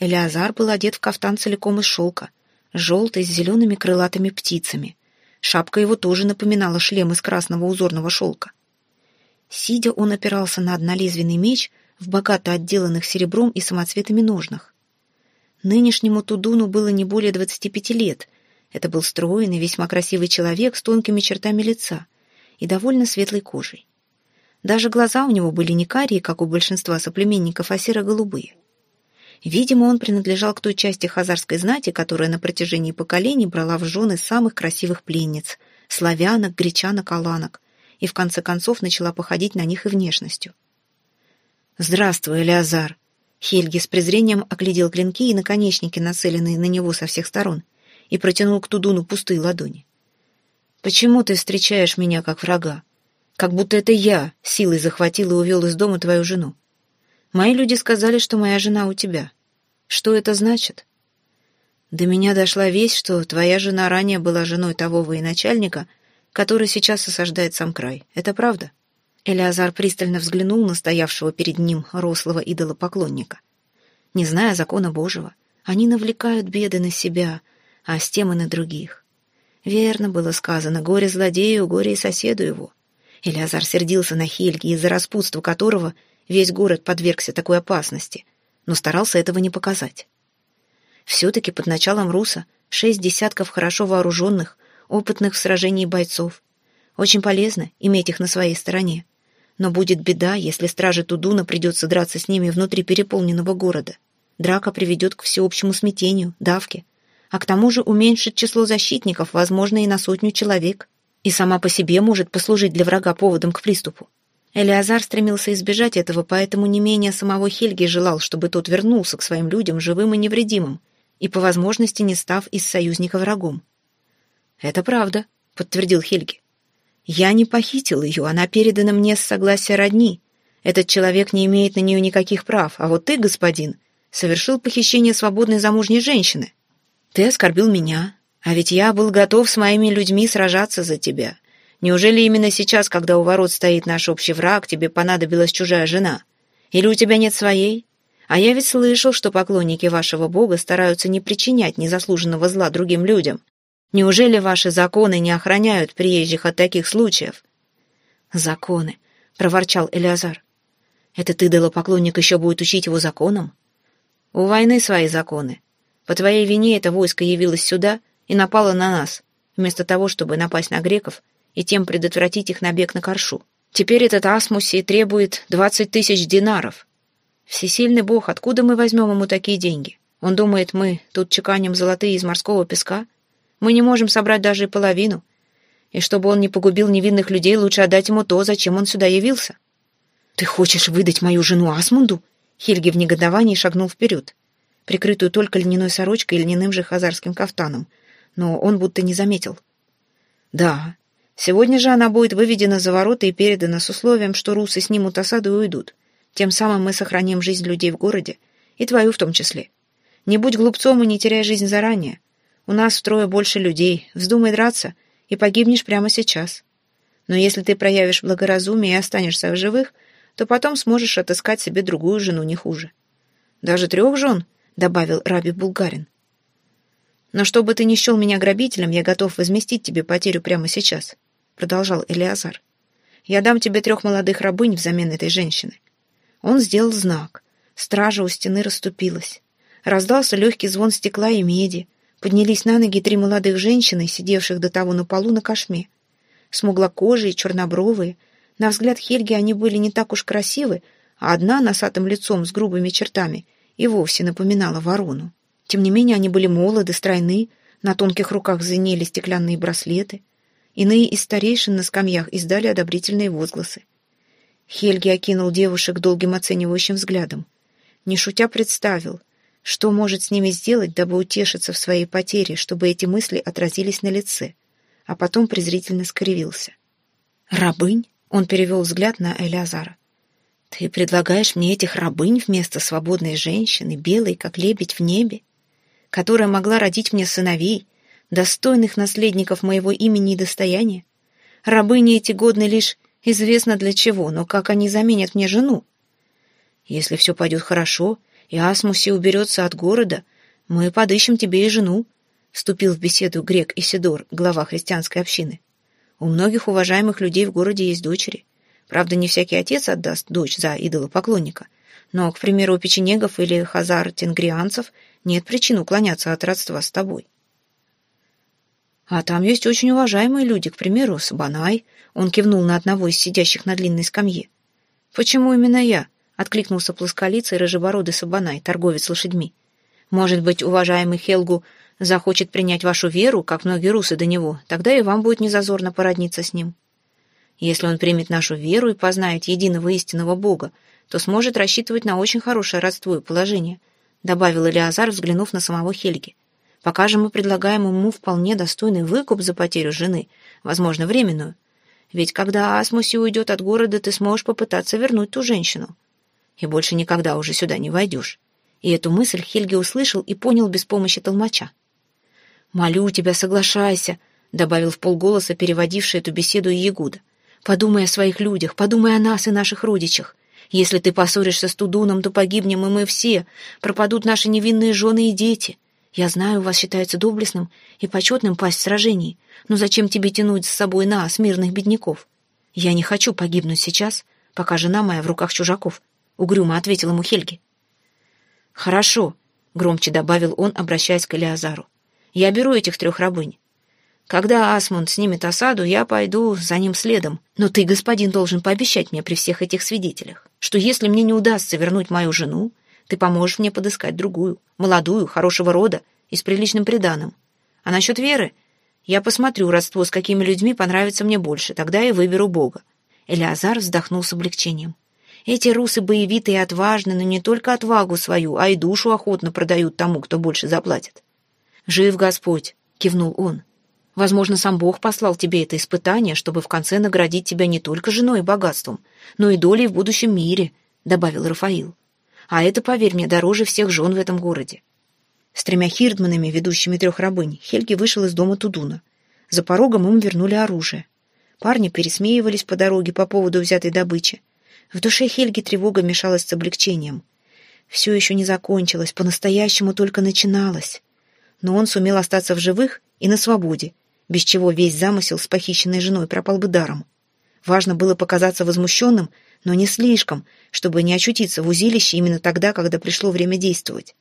Элиазар был одет в кафтан целиком из шелка, желтый, с зелеными крылатыми птицами. Шапка его тоже напоминала шлем из красного узорного шелка. Сидя, он опирался на однолезвенный меч в богато отделанных серебром и самоцветами ножнах. Нынешнему Тудуну было не более двадцати пяти лет — это был стройный, весьма красивый человек с тонкими чертами лица и довольно светлой кожей. Даже глаза у него были не карие, как у большинства соплеменников, а серо-голубые. Видимо, он принадлежал к той части хазарской знати, которая на протяжении поколений брала в жены самых красивых пленниц — славянок, гречанок, аланок, и в конце концов начала походить на них и внешностью. «Здравствуй, Элиазар!» Хельги с презрением оглядел клинки и наконечники, нацеленные на него со всех сторон — и протянул к Тудуну пустые ладони. «Почему ты встречаешь меня как врага? Как будто это я силой захватил и увел из дома твою жену. Мои люди сказали, что моя жена у тебя. Что это значит?» До меня дошла весть, что твоя жена ранее была женой того военачальника, который сейчас осаждает сам край. Это правда?» Элиазар пристально взглянул на стоявшего перед ним рослого идолопоклонника. Не зная закона Божьего, они навлекают беды на себя, а с тем и на других. Верно было сказано, горе злодею, горе и соседу его. Илиазар сердился на Хельги, из-за распутства которого весь город подвергся такой опасности, но старался этого не показать. Все-таки под началом Руса шесть десятков хорошо вооруженных, опытных в сражении бойцов. Очень полезно иметь их на своей стороне. Но будет беда, если страже Тудуна придется драться с ними внутри переполненного города. Драка приведет к всеобщему смятению, давке, а к тому же уменьшит число защитников, возможно, и на сотню человек, и сама по себе может послужить для врага поводом к приступу. Элиазар стремился избежать этого, поэтому не менее самого Хельги желал, чтобы тот вернулся к своим людям живым и невредимым, и по возможности не став из союзника врагом. «Это правда», — подтвердил Хельги. «Я не похитил ее, она передана мне с согласия родни. Этот человек не имеет на нее никаких прав, а вот ты, господин, совершил похищение свободной замужней женщины. Ты оскорбил меня, а ведь я был готов с моими людьми сражаться за тебя. Неужели именно сейчас, когда у ворот стоит наш общий враг, тебе понадобилась чужая жена? Или у тебя нет своей? А я ведь слышал, что поклонники вашего бога стараются не причинять незаслуженного зла другим людям. Неужели ваши законы не охраняют приезжих от таких случаев?» «Законы», — проворчал Элиазар. «Этот идолопоклонник еще будет учить его законам?» «У войны свои законы. По твоей вине это войско явилось сюда и напало на нас, вместо того, чтобы напасть на греков и тем предотвратить их набег на Коршу. Теперь этот Асмусий требует двадцать тысяч динаров. Всесильный бог, откуда мы возьмем ему такие деньги? Он думает, мы тут чеканим золотые из морского песка? Мы не можем собрать даже и половину. И чтобы он не погубил невинных людей, лучше отдать ему то, зачем он сюда явился. «Ты хочешь выдать мою жену Асмунду?» Хельги в негодовании шагнул вперед прикрытую только льняной сорочкой и льняным же хазарским кафтаном, но он будто не заметил. «Да, сегодня же она будет выведена за ворота и передана с условием, что русы снимут осаду и уйдут. Тем самым мы сохраним жизнь людей в городе, и твою в том числе. Не будь глупцом и не теряй жизнь заранее. У нас втрое больше людей, вздумай драться, и погибнешь прямо сейчас. Но если ты проявишь благоразумие и останешься в живых, то потом сможешь отыскать себе другую жену не хуже. Даже трех жен — добавил Раби Булгарин. «Но чтобы ты не счел меня грабителем, я готов возместить тебе потерю прямо сейчас», — продолжал Элиазар. «Я дам тебе трех молодых рабынь взамен этой женщины». Он сделал знак. Стража у стены расступилась. Раздался легкий звон стекла и меди. Поднялись на ноги три молодых женщины, сидевших до того на полу на кошме. Смуглокожие, чернобровые. На взгляд Хельги они были не так уж красивы, а одна носатым лицом с грубыми чертами — и вовсе напоминала ворону. Тем не менее они были молоды, стройны, на тонких руках звенели стеклянные браслеты. Иные из старейшин на скамьях издали одобрительные возгласы. Хельги окинул девушек долгим оценивающим взглядом. Не шутя представил, Что может с ними сделать, дабы утешиться в своей потере, чтобы эти мысли отразились на лице? А потом презрительно скривился. «Рабынь?» — он перевел взгляд на Элиазара. «Ты предлагаешь мне этих рабынь вместо свободной женщины, белой, как лебедь в небе, которая могла родить мне сыновей, достойных наследников моего имени и достояния? Рабыни эти годны лишь известно для чего, но как они заменят мне жену? Если все пойдет хорошо, и Асмуси уберется от города, мы подыщем тебе и жену», — вступил в беседу грек Исидор, глава христианской общины. «У многих уважаемых людей в городе есть дочери. Правда, не всякий отец отдаст дочь за идолопоклонника, но, к примеру, у печенегов или хазар-тенгрианцев нет причин уклоняться от родства с тобой». «А там есть очень уважаемые люди, к примеру, Сабанай», — он кивнул на одного из сидящих на длинной скамье. «Почему именно я?» откликнулся плосколицый рыжебородый Сабанай, торговец лошадьми. «Может быть, уважаемый Хелгу захочет принять вашу веру, как многие русы до него, тогда и вам будет незазорно породниться с ним. Если он примет нашу веру и познает единого истинного Бога, то сможет рассчитывать на очень хорошее родство и положение», добавил Элиазар, взглянув на самого Хельги. «Пока же мы предлагаем ему вполне достойный выкуп за потерю жены, возможно, временную. Ведь когда Асмуси уйдет от города, ты сможешь попытаться вернуть ту женщину и больше никогда уже сюда не войдешь. И эту мысль Хельги услышал и понял без помощи толмача. «Молю тебя, соглашайся», — добавил в полголоса переводивший эту беседу Ягуда. «Подумай о своих людях, подумай о нас и наших родичах. Если ты поссоришься с Тудуном, то погибнем и мы все, пропадут наши невинные жены и дети. Я знаю, у вас считается доблестным и почетным пасть в сражении, но зачем тебе тянуть с собой нас, мирных бедняков? Я не хочу погибнуть сейчас, пока жена моя в руках чужаков угрюмо ответил ему Хельги. «Хорошо», — громче добавил он, обращаясь к Элиазару. «Я беру этих трех рабынь. Когда Асмунд снимет осаду, я пойду за ним следом. Но ты, господин, должен пообещать мне при всех этих свидетелях, что если мне не удастся вернуть мою жену, ты поможешь мне подыскать другую, молодую, хорошего рода и с приличным приданым. А насчет веры? Я посмотрю родство, с какими людьми понравится мне больше, тогда и выберу Бога». Элиазар вздохнул с облегчением. Эти русы боевитые и отважны, но не только отвагу свою, а и душу охотно продают тому, кто больше заплатит. «Жив Господь!» — кивнул он. «Возможно, сам Бог послал тебе это испытание, чтобы в конце наградить тебя не только женой и богатством, но и долей в будущем мире», — добавил Рафаил. «А это, поверь мне, дороже всех жен в этом городе». С тремя хирдманами, ведущими трех рабынь, Хельги вышел из дома Тудуна. За порогом им вернули оружие. Парни пересмеивались по дороге по поводу взятой добычи. В душе Хельги тревога мешалась с облегчением. Все еще не закончилось, по-настоящему только начиналось. Но он сумел остаться в живых и на свободе, без чего весь замысел с похищенной женой пропал бы даром. Важно было показаться возмущенным, но не слишком, чтобы не очутиться в узилище именно тогда, когда пришло время действовать.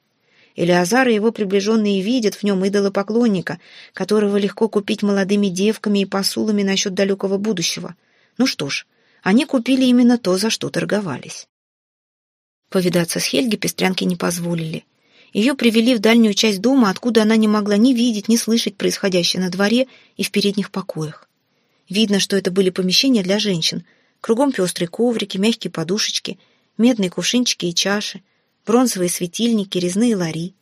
Элиазар и его приближенные видят в нем идолопоклонника, которого легко купить молодыми девками и посулами насчет далекого будущего. Ну что ж, они купили именно то, за что торговались. Повидаться с Хельги пестрянки не позволили. Ее привели в дальнюю часть дома, откуда она не могла ни видеть, ни слышать происходящее на дворе и в передних покоях. Видно, что это были помещения для женщин. Кругом пестрые коврики, мягкие подушечки, медные кувшинчики и чаши, бронзовые светильники, резные лари.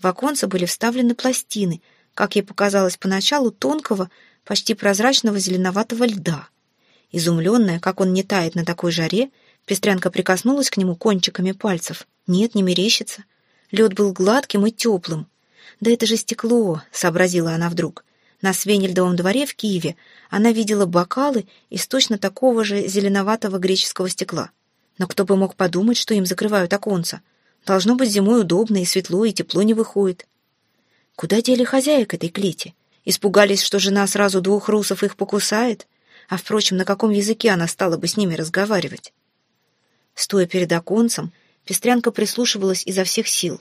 В оконце были вставлены пластины, как ей показалось поначалу, тонкого, почти прозрачного зеленоватого льда. Изумленная, как он не тает на такой жаре, пестрянка прикоснулась к нему кончиками пальцев. Нет, не мерещится. Лед был гладким и теплым. «Да это же стекло», — сообразила она вдруг. На Свенельдовом дворе в Киеве она видела бокалы из точно такого же зеленоватого греческого стекла. Но кто бы мог подумать, что им закрывают оконца? Должно быть, зимой удобно и светло, и тепло не выходит. Куда дели хозяек этой клети? Испугались, что жена сразу двух русов их покусает? А, впрочем, на каком языке она стала бы с ними разговаривать? Стоя перед оконцем, пестрянка прислушивалась изо всех сил.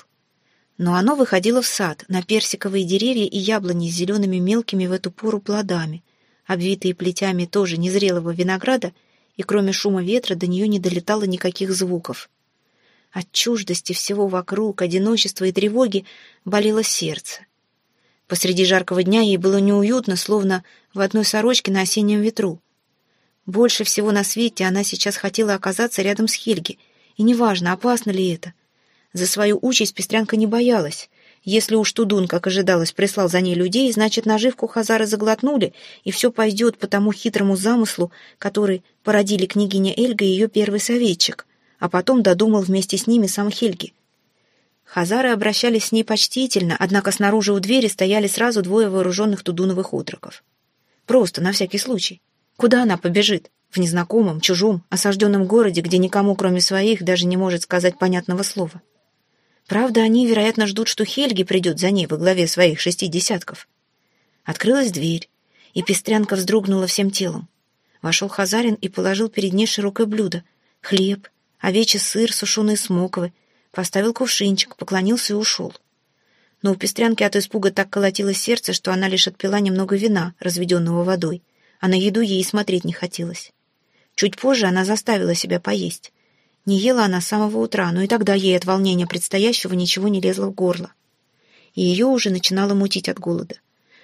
Но оно выходило в сад, на персиковые деревья и яблони с зелеными мелкими в эту пору плодами, обвитые плетями тоже незрелого винограда, и кроме шума ветра до нее не долетало никаких звуков. От чуждости всего вокруг, одиночества и тревоги болело сердце. Посреди жаркого дня ей было неуютно, словно в одной сорочке на осеннем ветру. Больше всего на свете она сейчас хотела оказаться рядом с Хельги, и неважно, опасно ли это. За свою участь пестрянка не боялась. Если уж Тудун, как ожидалось, прислал за ней людей, значит, наживку Хазары заглотнули, и все пойдет по тому хитрому замыслу, который породили княгиня Эльга и ее первый советчик, а потом додумал вместе с ними сам Хельги. Хазары обращались с ней почтительно, однако снаружи у двери стояли сразу двое вооруженных тудуновых отроков. Просто, на всякий случай. Куда она побежит? В незнакомом, чужом, осажденном городе, где никому, кроме своих, даже не может сказать понятного слова. Правда, они, вероятно, ждут, что Хельги придет за ней во главе своих шести десятков. Открылась дверь, и пестрянка вздрогнула всем телом. Вошел Хазарин и положил перед ней широкое блюдо. Хлеб, овечий сыр, сушеные смоковы. Поставил кувшинчик, поклонился и ушел. Но у пестрянки от испуга так колотилось сердце, что она лишь отпила немного вина, разведенного водой, а на еду ей смотреть не хотелось. Чуть позже она заставила себя поесть. Не ела она с самого утра, но и тогда ей от волнения предстоящего ничего не лезло в горло. И ее уже начинало мутить от голода.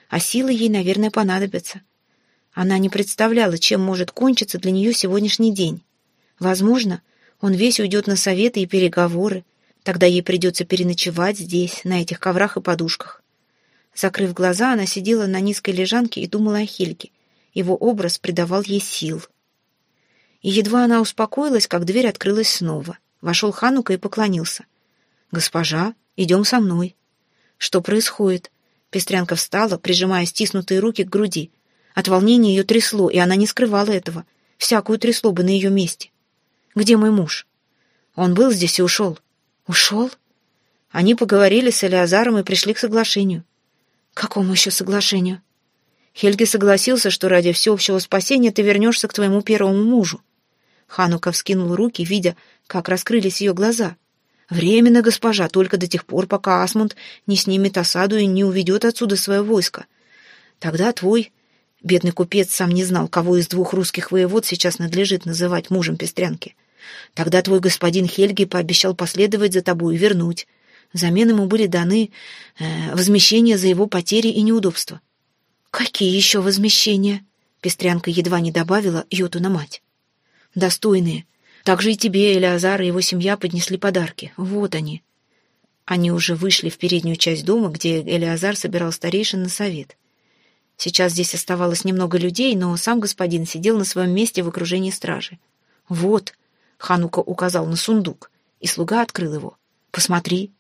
А силы ей, наверное, понадобятся. Она не представляла, чем может кончиться для нее сегодняшний день. Возможно, он весь уйдет на советы и переговоры. Тогда ей придется переночевать здесь, на этих коврах и подушках. Закрыв глаза, она сидела на низкой лежанке и думала о Хельге. Его образ придавал ей сил — и едва она успокоилась, как дверь открылась снова. Вошел Ханука и поклонился. «Госпожа, идем со мной». «Что происходит?» Пестрянка встала, прижимая стиснутые руки к груди. От волнения ее трясло, и она не скрывала этого. Всякую трясло бы на ее месте. «Где мой муж?» «Он был здесь и ушел». «Ушел?» Они поговорили с Элиазаром и пришли к соглашению. «Какому еще соглашению?» Хельги согласился, что ради всеобщего спасения ты вернешься к твоему первому мужу. Ханука вскинул руки, видя, как раскрылись ее глаза. «Временно, госпожа, только до тех пор, пока Асмунд не снимет осаду и не уведет отсюда свое войско. Тогда твой...» Бедный купец сам не знал, кого из двух русских воевод сейчас надлежит называть мужем пестрянки. «Тогда твой господин Хельги пообещал последовать за тобой и вернуть. Взамен ему были даны э, возмещения за его потери и неудобства». «Какие еще возмещения?» Пестрянка едва не добавила Йоту на мать достойные. Также и тебе, Элиазар и его семья поднесли подарки. Вот они». Они уже вышли в переднюю часть дома, где Элиазар собирал старейшин на совет. Сейчас здесь оставалось немного людей, но сам господин сидел на своем месте в окружении стражи. «Вот», — Ханука указал на сундук, и слуга открыл его. «Посмотри».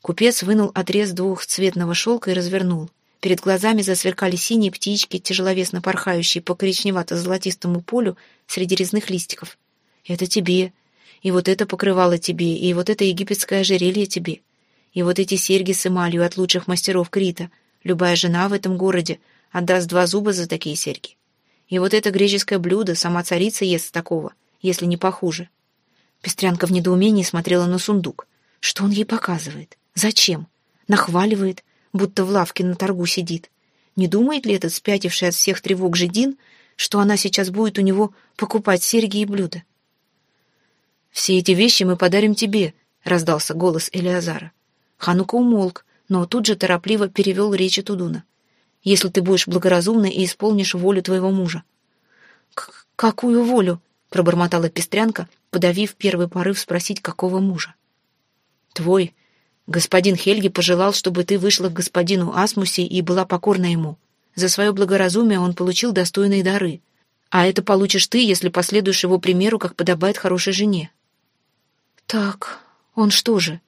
Купец вынул отрез двухцветного шелка и развернул. Перед глазами засверкали синие птички, тяжеловесно порхающие по коричневато-золотистому полю среди резных листиков. «Это тебе. И вот это покрывало тебе, и вот это египетское ожерелье тебе. И вот эти серьги с эмалью от лучших мастеров Крита. Любая жена в этом городе отдаст два зуба за такие серьги. И вот это греческое блюдо сама царица ест такого, если не похуже». Пестрянка в недоумении смотрела на сундук. Что он ей показывает? Зачем? Нахваливает? Будто в лавке на торгу сидит. Не думает ли этот спятивший от всех тревог жидин, что она сейчас будет у него покупать серьги и блюда? «Все эти вещи мы подарим тебе», — раздался голос Элиазара. Ханука умолк, но тут же торопливо перевел речи Тудуна. «Если ты будешь благоразумна и исполнишь волю твоего мужа». К «Какую волю?» — пробормотала пестрянка, подавив первый порыв спросить, какого мужа. «Твой, Господин Хельги пожелал, чтобы ты вышла к господину Асмусе и была покорна ему. За свое благоразумие он получил достойные дары. А это получишь ты, если последуешь его примеру, как подобает хорошей жене. Так, он что же,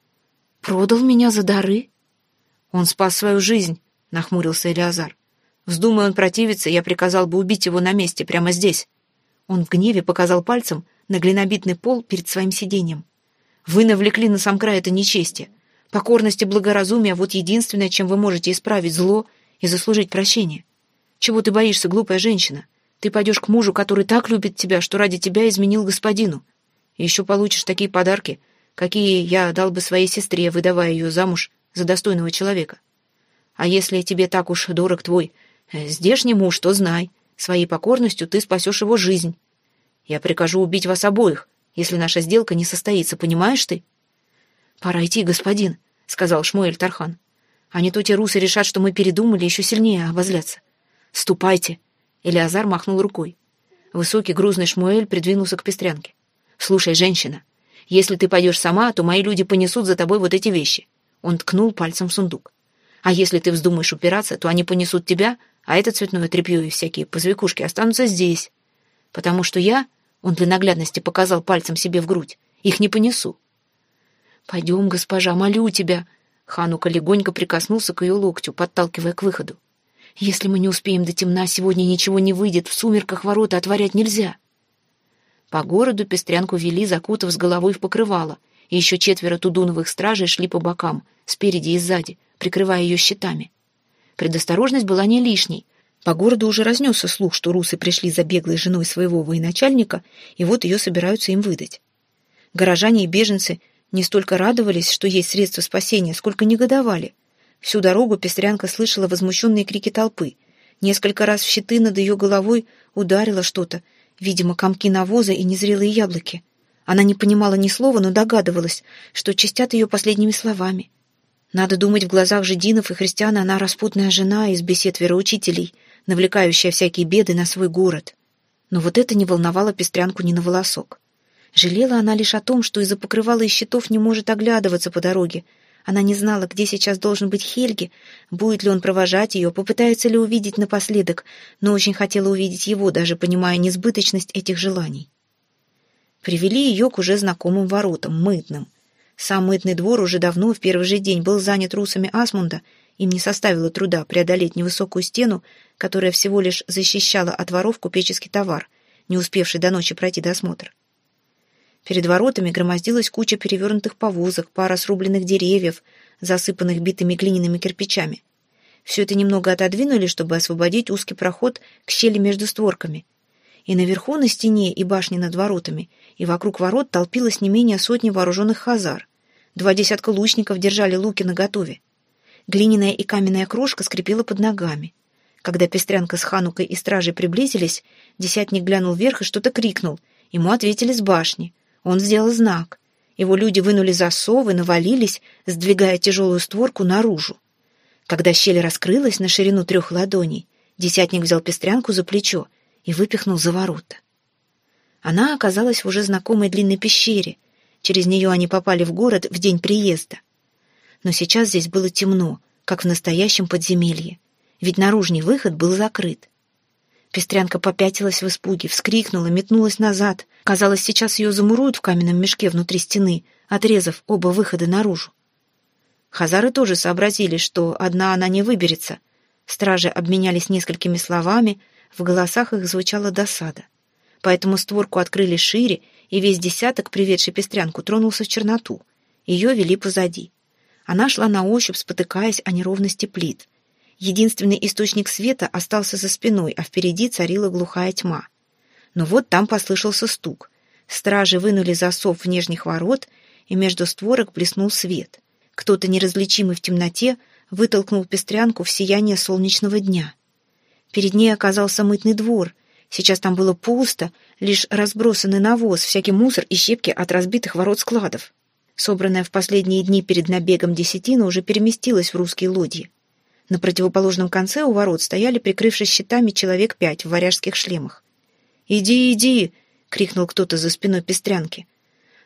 продал меня за дары? Он спас свою жизнь, нахмурился Элиазар. Вздумай он противиться, я приказал бы убить его на месте, прямо здесь. Он в гневе показал пальцем на глинобитный пол перед своим сиденьем. Вы навлекли на сам край это нечестие. Покорность и благоразумие — вот единственное, чем вы можете исправить зло и заслужить прощение. Чего ты боишься, глупая женщина? Ты пойдешь к мужу, который так любит тебя, что ради тебя изменил господину. И еще получишь такие подарки, какие я дал бы своей сестре, выдавая ее замуж за достойного человека. А если тебе так уж дорог твой э, здешний муж, то знай, своей покорностью ты спасешь его жизнь. Я прикажу убить вас обоих, если наша сделка не состоится, понимаешь ты? Пора идти, господин. — сказал Шмуэль Тархан. «А не то те русы решат, что мы передумали еще сильнее обозляться». «Ступайте!» — Элиазар махнул рукой. Высокий грузный Шмуэль придвинулся к пестрянке. «Слушай, женщина, Если ты пойдешь сама, то мои люди понесут за тобой вот эти вещи». Он ткнул пальцем в сундук. «А если ты вздумаешь упираться, то они понесут тебя, а это цветное тряпье и всякие позвякушки останутся здесь. Потому что я, он для наглядности показал пальцем себе в грудь, их не понесу». «Пойдем, госпожа, молю тебя», Ханука легонько прикоснулся к ее локтю, подталкивая к выходу. «Если мы не успеем до темна, сегодня ничего не выйдет, в сумерках ворота отворять нельзя». По городу пестрянку вели, закутав с головой в покрывало, и еще четверо тудуновых стражей шли по бокам, спереди и сзади, прикрывая ее щитами. Предосторожность была не лишней. По городу уже разнесся слух, что русы пришли за беглой женой своего военачальника, и вот ее собираются им выдать. Горожане и беженцы не столько радовались, что есть средства спасения, сколько негодовали. Всю дорогу пестрянка слышала возмущенные крики толпы. Несколько раз в щиты над ее головой ударило что-то, видимо, комки навоза и незрелые яблоки. Она не понимала ни слова, но догадывалась, что чистят ее последними словами. Надо думать, в глазах жидинов и христиан она распутная жена из бесед вероучителей, навлекающая всякие беды на свой город. Но вот это не волновало пестрянку ни на волосок. Жалела она лишь о том, что из-за покрывала и щитов не может оглядываться по дороге. Она не знала, где сейчас должен быть Хельги, будет ли он провожать ее, попытается ли увидеть напоследок, но очень хотела увидеть его, даже понимая несбыточность этих желаний. Привели ее к уже знакомым воротам, мытным. Сам мытный двор уже давно, в первый же день, был занят русами Асмунда, им не составило труда преодолеть невысокую стену, которая всего лишь защищала от воров купеческий товар, не успевший до ночи пройти досмотр. Перед воротами громоздилась куча перевернутых повозок, пара срубленных деревьев, засыпанных битыми глиняными кирпичами. Все это немного отодвинули, чтобы освободить узкий проход к щели между створками. И наверху, на стене и башне над воротами, и вокруг ворот толпилось не менее сотни вооруженных хазар. Два десятка лучников держали луки наготове. Глиняная и каменная крошка скрипела под ногами. Когда пестрянка с Ханукой и стражей приблизились, десятник глянул вверх и что-то крикнул. Ему ответили с башни — он сделал знак. Его люди вынули засовы, навалились, сдвигая тяжелую створку наружу. Когда щель раскрылась на ширину трех ладоней, десятник взял пестрянку за плечо и выпихнул за ворота. Она оказалась в уже знакомой длинной пещере. Через нее они попали в город в день приезда. Но сейчас здесь было темно, как в настоящем подземелье, ведь наружный выход был закрыт. Пестрянка попятилась в испуге, вскрикнула, метнулась назад. Казалось, сейчас ее замуруют в каменном мешке внутри стены, отрезав оба выхода наружу. Хазары тоже сообразили, что одна она не выберется. Стражи обменялись несколькими словами, в голосах их звучала досада. Поэтому створку открыли шире, и весь десяток, приведший пестрянку, тронулся в черноту. Ее вели позади. Она шла на ощупь, спотыкаясь о неровности плит — Единственный источник света остался за спиной, а впереди царила глухая тьма. Но вот там послышался стук. Стражи вынули засов внешних ворот, и между створок блеснул свет. Кто-то неразличимый в темноте вытолкнул пестрянку в сияние солнечного дня. Перед ней оказался мытный двор. Сейчас там было пусто, лишь разбросанный навоз, всякий мусор и щепки от разбитых ворот складов. Собранная в последние дни перед набегом десятина уже переместилась в русские лодьи. На противоположном конце у ворот стояли, прикрывшись щитами, человек пять в варяжских шлемах. «Иди, иди!» — крикнул кто-то за спиной пестрянки.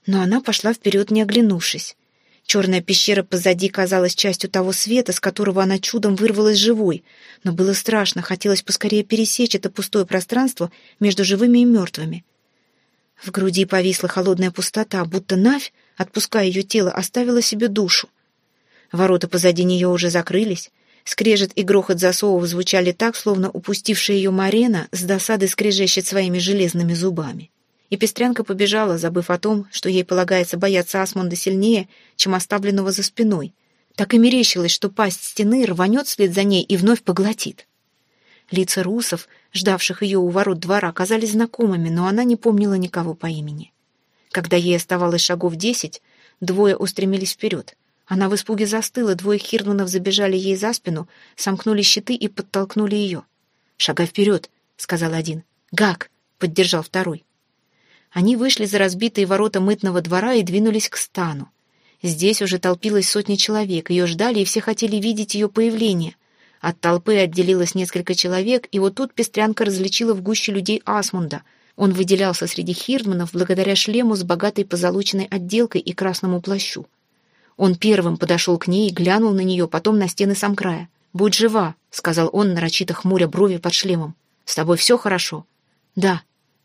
Но она пошла вперед, не оглянувшись. Черная пещера позади казалась частью того света, с которого она чудом вырвалась живой, но было страшно, хотелось поскорее пересечь это пустое пространство между живыми и мертвыми. В груди повисла холодная пустота, будто Навь, отпуская ее тело, оставила себе душу. Ворота позади нее уже закрылись, Скрежет и грохот засовов звучали так, словно упустившая ее Марена с досады скрежещет своими железными зубами. И пестрянка побежала, забыв о том, что ей полагается бояться Асмунда сильнее, чем оставленного за спиной. Так и мерещилось, что пасть стены рванет вслед за ней и вновь поглотит. Лица русов, ждавших ее у ворот двора, казались знакомыми, но она не помнила никого по имени. Когда ей оставалось шагов десять, двое устремились вперед. Она в испуге застыла, двое хирнунов забежали ей за спину, сомкнули щиты и подтолкнули ее. «Шагай вперед», — сказал один. «Гак», — поддержал второй. Они вышли за разбитые ворота мытного двора и двинулись к стану. Здесь уже толпилось сотни человек, ее ждали и все хотели видеть ее появление. От толпы отделилось несколько человек, и вот тут пестрянка различила в гуще людей Асмунда. Он выделялся среди хирдманов благодаря шлему с богатой позолоченной отделкой и красному плащу. Он первым подошел к ней, глянул на нее, потом на стены самкрая. «Будь жива», — сказал он, нарочито хмуря брови под шлемом. «С тобой все хорошо?» «Да».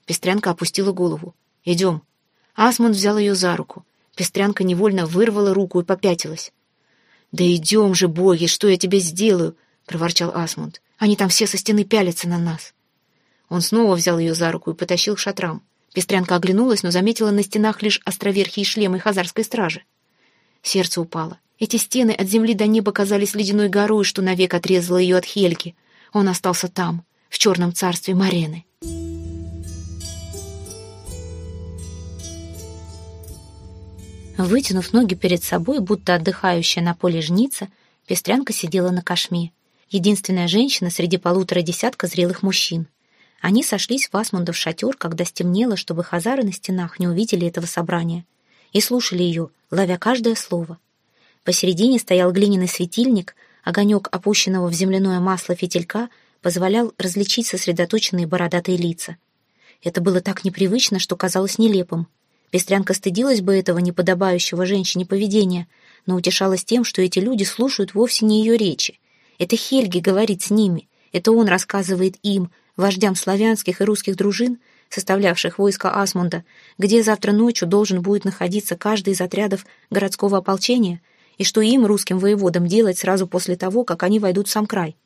Пестрянка опустила голову. «Идем». Асмунд взял ее за руку. Пестрянка невольно вырвала руку и попятилась. «Да идем же, боги, что я тебе сделаю?» — проворчал Асмунд. «Они там все со стены пялятся на нас». Он снова взял ее за руку и потащил к шатрам. Пестрянка оглянулась, но заметила на стенах лишь островерхие шлемы хазарской стражи. Сердце упало. Эти стены от земли до неба казались ледяной горой, что навек отрезала ее от Хельки. Он остался там, в черном царстве Марены. Вытянув ноги перед собой, будто отдыхающая на поле жница, пестрянка сидела на кошме. Единственная женщина среди полутора десятка зрелых мужчин. Они сошлись в Асмундов шатер, когда стемнело, чтобы хазары на стенах не увидели этого собрания, и слушали ее, ловя каждое слово. Посередине стоял глиняный светильник, огонек опущенного в земляное масло фитилька позволял различить сосредоточенные бородатые лица. Это было так непривычно, что казалось нелепым. Пестрянка стыдилась бы этого неподобающего женщине поведения, но утешалась тем, что эти люди слушают вовсе не ее речи. Это Хельги говорит с ними, это он рассказывает им, вождям славянских и русских дружин, составлявших войско Асмунда, где завтра ночью должен будет находиться каждый из отрядов городского ополчения, и что им, русским воеводам, делать сразу после того, как они войдут в сам край.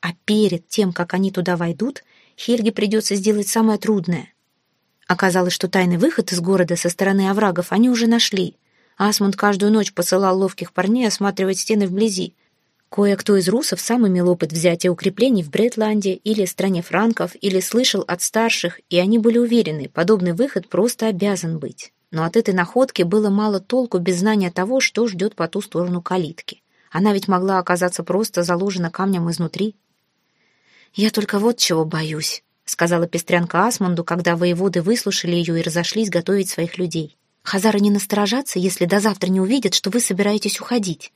А перед тем, как они туда войдут, Хельге придется сделать самое трудное Оказалось, что тайный выход из города со стороны оврагов они уже нашли. Асмунд каждую ночь посылал ловких парней осматривать стены вблизи. Кое-кто из русов сам имел опыт взятия укреплений в Бретланде или стране франков, или слышал от старших, и они были уверены, подобный выход просто обязан быть. Но от этой находки было мало толку без знания того, что ждет по ту сторону калитки. Она ведь могла оказаться просто заложена камнем изнутри. «Я только вот чего боюсь», — сказала пестрянка Асмунду, когда воеводы выслушали ее и разошлись готовить своих людей. «Хазары не насторожатся, если до завтра не увидят, что вы собираетесь уходить.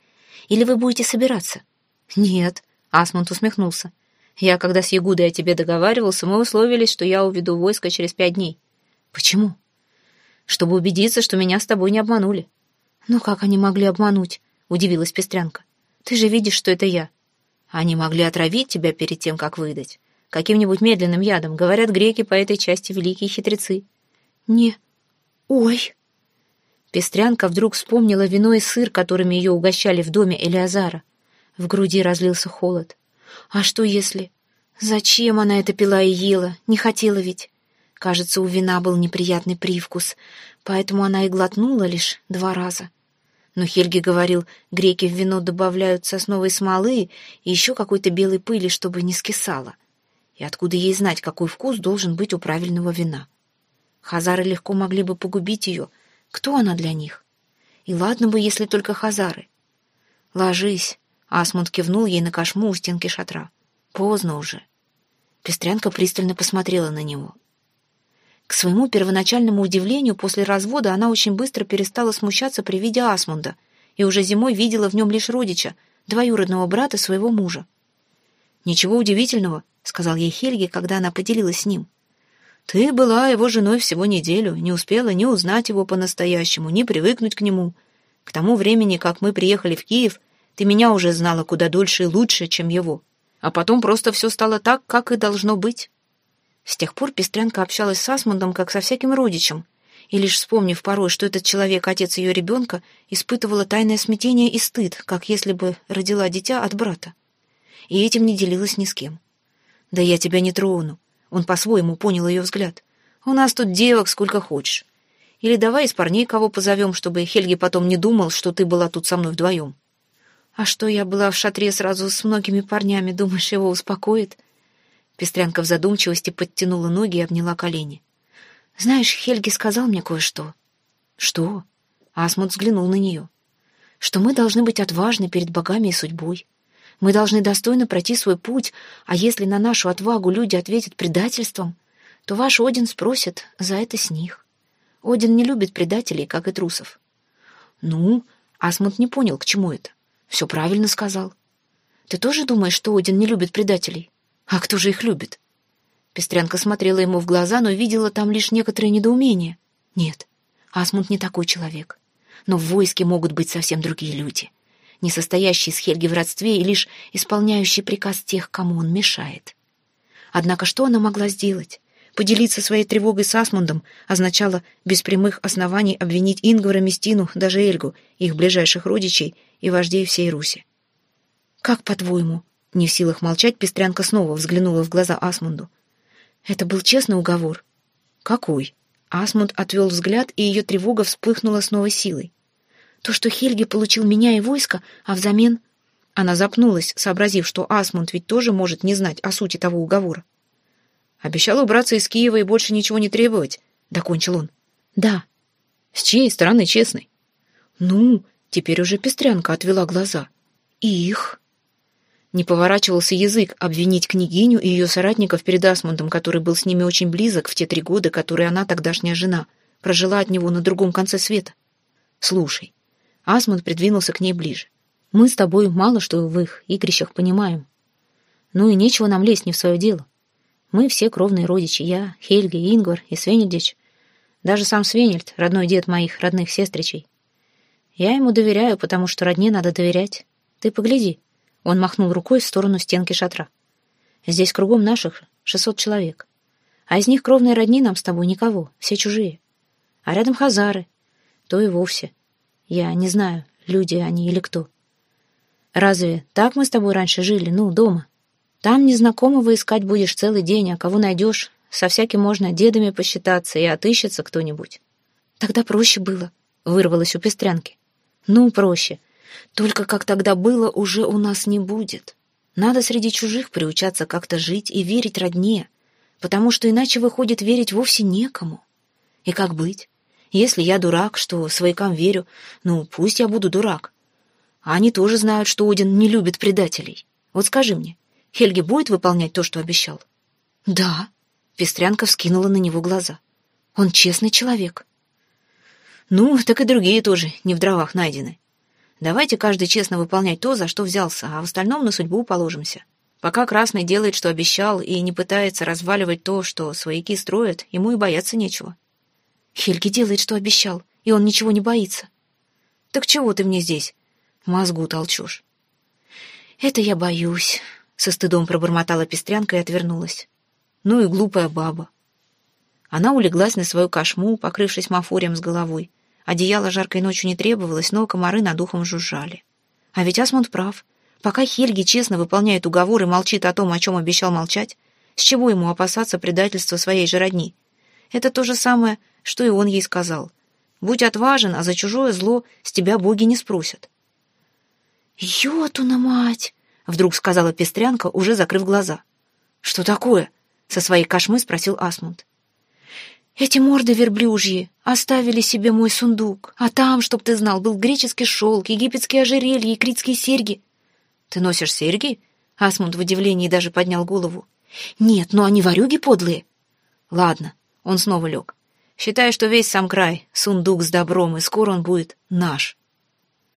Или вы будете собираться?» «Нет», — Асмунд усмехнулся. «Я, когда с Ягудой о тебе договаривался, мы условились, что я уведу войско через пять дней». «Почему?» «Чтобы убедиться, что меня с тобой не обманули». «Ну как они могли обмануть?» — удивилась пестрянка. «Ты же видишь, что это я». «Они могли отравить тебя перед тем, как выдать каким-нибудь медленным ядом. Говорят, греки по этой части великие хитрецы. Не... Ой! Пестрянка вдруг вспомнила вино и сыр, которыми ее угощали в доме Элиазара. В груди разлился холод. А что если... Зачем она это пила и ела? Не хотела ведь. Кажется, у вина был неприятный привкус, поэтому она и глотнула лишь два раза. Но Хельги говорил, греки в вино добавляют сосновой смолы и еще какой-то белой пыли, чтобы не скисало. — и откуда ей знать, какой вкус должен быть у правильного вина? Хазары легко могли бы погубить ее. Кто она для них? И ладно бы, если только хазары. «Ложись», — Асмунд кивнул ей на кошму у стенки шатра. «Поздно уже». Пестрянка пристально посмотрела на него. К своему первоначальному удивлению, после развода она очень быстро перестала смущаться при виде Асмунда и уже зимой видела в нем лишь родича, двоюродного брата своего мужа. Ничего удивительного, сказал ей Хельги, когда она поделилась с ним. Ты была его женой всего неделю, не успела ни узнать его по-настоящему, ни привыкнуть к нему. К тому времени, как мы приехали в Киев, ты меня уже знала куда дольше и лучше, чем его. А потом просто все стало так, как и должно быть. С тех пор Пестрянка общалась с Асмундом как со всяким родичем, и лишь вспомнив порой, что этот человек — отец ее ребенка, испытывала тайное смятение и стыд, как если бы родила дитя от брата. И этим не делилась ни с кем. «Да я тебя не трону». Он по-своему понял ее взгляд. «У нас тут девок сколько хочешь. Или давай из парней кого позовем, чтобы Хельги потом не думал, что ты была тут со мной вдвоем». «А что, я была в шатре сразу с многими парнями, думаешь, его успокоит?» Пестрянка в задумчивости подтянула ноги и обняла колени. «Знаешь, Хельги сказал мне кое-что». «Что?» Асмут взглянул на нее. «Что мы должны быть отважны перед богами и судьбой. Мы должны достойно пройти свой путь, а если на нашу отвагу люди ответят предательством, то ваш Один спросит за это с них. Один не любит предателей, как и трусов. Ну, Асмунд не понял, к чему это. Все правильно сказал. Ты тоже думаешь, что Один не любит предателей? А кто же их любит? Пестрянка смотрела ему в глаза, но видела там лишь некоторое недоумение. Нет, Асмунд не такой человек. Но в войске могут быть совсем другие люди, не состоящие с Хельги в родстве и лишь исполняющие приказ тех, кому он мешает. Однако что она могла сделать? Поделиться своей тревогой с Асмундом означало без прямых оснований обвинить Ингвара, Местину, даже Эльгу, их ближайших родичей и вождей всей Руси. «Как, по-твоему?» Не в силах молчать, Пестрянка снова взглянула в глаза Асмунду. «Это был честный уговор?» «Какой?» Асмунд отвел взгляд, и ее тревога вспыхнула с новой силой. «То, что Хельги получил меня и войско, а взамен...» Она запнулась, сообразив, что Асмунд ведь тоже может не знать о сути того уговора. Обещал убраться из Киева и больше ничего не требовать, — докончил он. Да. С чьей стороны честный? Ну, теперь уже Пестрянка отвела глаза. Их. Не поворачивался язык обвинить княгиню и ее соратников перед Асмундом, который был с ними очень близок в те три года, которые она, тогдашняя жена, прожила от него на другом конце света. Слушай, Асмунд придвинулся к ней ближе. Мы с тобой мало что в их игрищах понимаем. Ну и нечего нам лезть не в свое дело. Мы все кровные родичи, я, Хельги, Ингвар и Свенельдич. Даже сам Свенельд, родной дед моих родных сестричей. Я ему доверяю, потому что родне надо доверять. Ты погляди. Он махнул рукой в сторону стенки шатра. Здесь кругом наших шестьсот человек. А из них кровные родни нам с тобой никого, все чужие. А рядом хазары, то и вовсе. Я не знаю, люди они или кто. Разве так мы с тобой раньше жили, ну, дома?» Там незнакомого искать будешь целый день, а кого найдешь, со всяким можно дедами посчитаться, и отыщется кто-нибудь. Тогда проще было, вырвалось у пестрянки. Ну, проще. Только как тогда было, уже у нас не будет. Надо среди чужих приучаться как-то жить и верить родне, потому что иначе выходит верить вовсе некому. И как быть? Если я дурак, что своякам верю, ну, пусть я буду дурак. А они тоже знают, что Один не любит предателей. Вот скажи мне, Хельги будет выполнять то, что обещал? Да. Пестрянка вскинула на него глаза. Он честный человек. Ну, так и другие тоже не в дровах найдены. Давайте каждый честно выполнять то, за что взялся, а в остальном на судьбу положимся. Пока Красный делает, что обещал, и не пытается разваливать то, что свояки строят, ему и бояться нечего. Хельги делает, что обещал, и он ничего не боится. Так чего ты мне здесь мозгу толчешь? Это я боюсь, со стыдом пробормотала пестрянка и отвернулась. Ну и глупая баба. Она улеглась на свою кошму, покрывшись мафорием с головой. Одеяло жаркой ночью не требовалось, но комары над ухом жужжали. А ведь Асмунд прав. Пока Хельги честно выполняет уговор и молчит о том, о чем обещал молчать, с чего ему опасаться предательства своей же родни? Это то же самое, что и он ей сказал. Будь отважен, а за чужое зло с тебя боги не спросят. «Йотуна мать!» Вдруг сказала пестрянка, уже закрыв глаза. «Что такое?» — со своей кошмы спросил Асмунд. «Эти морды верблюжьи оставили себе мой сундук, а там, чтоб ты знал, был греческий шелк, египетские ожерелья и критские серьги». «Ты носишь серьги?» Асмунд в удивлении даже поднял голову. «Нет, но они ворюги подлые». «Ладно», — он снова лег. «Считай, что весь сам край, сундук с добром, и скоро он будет наш».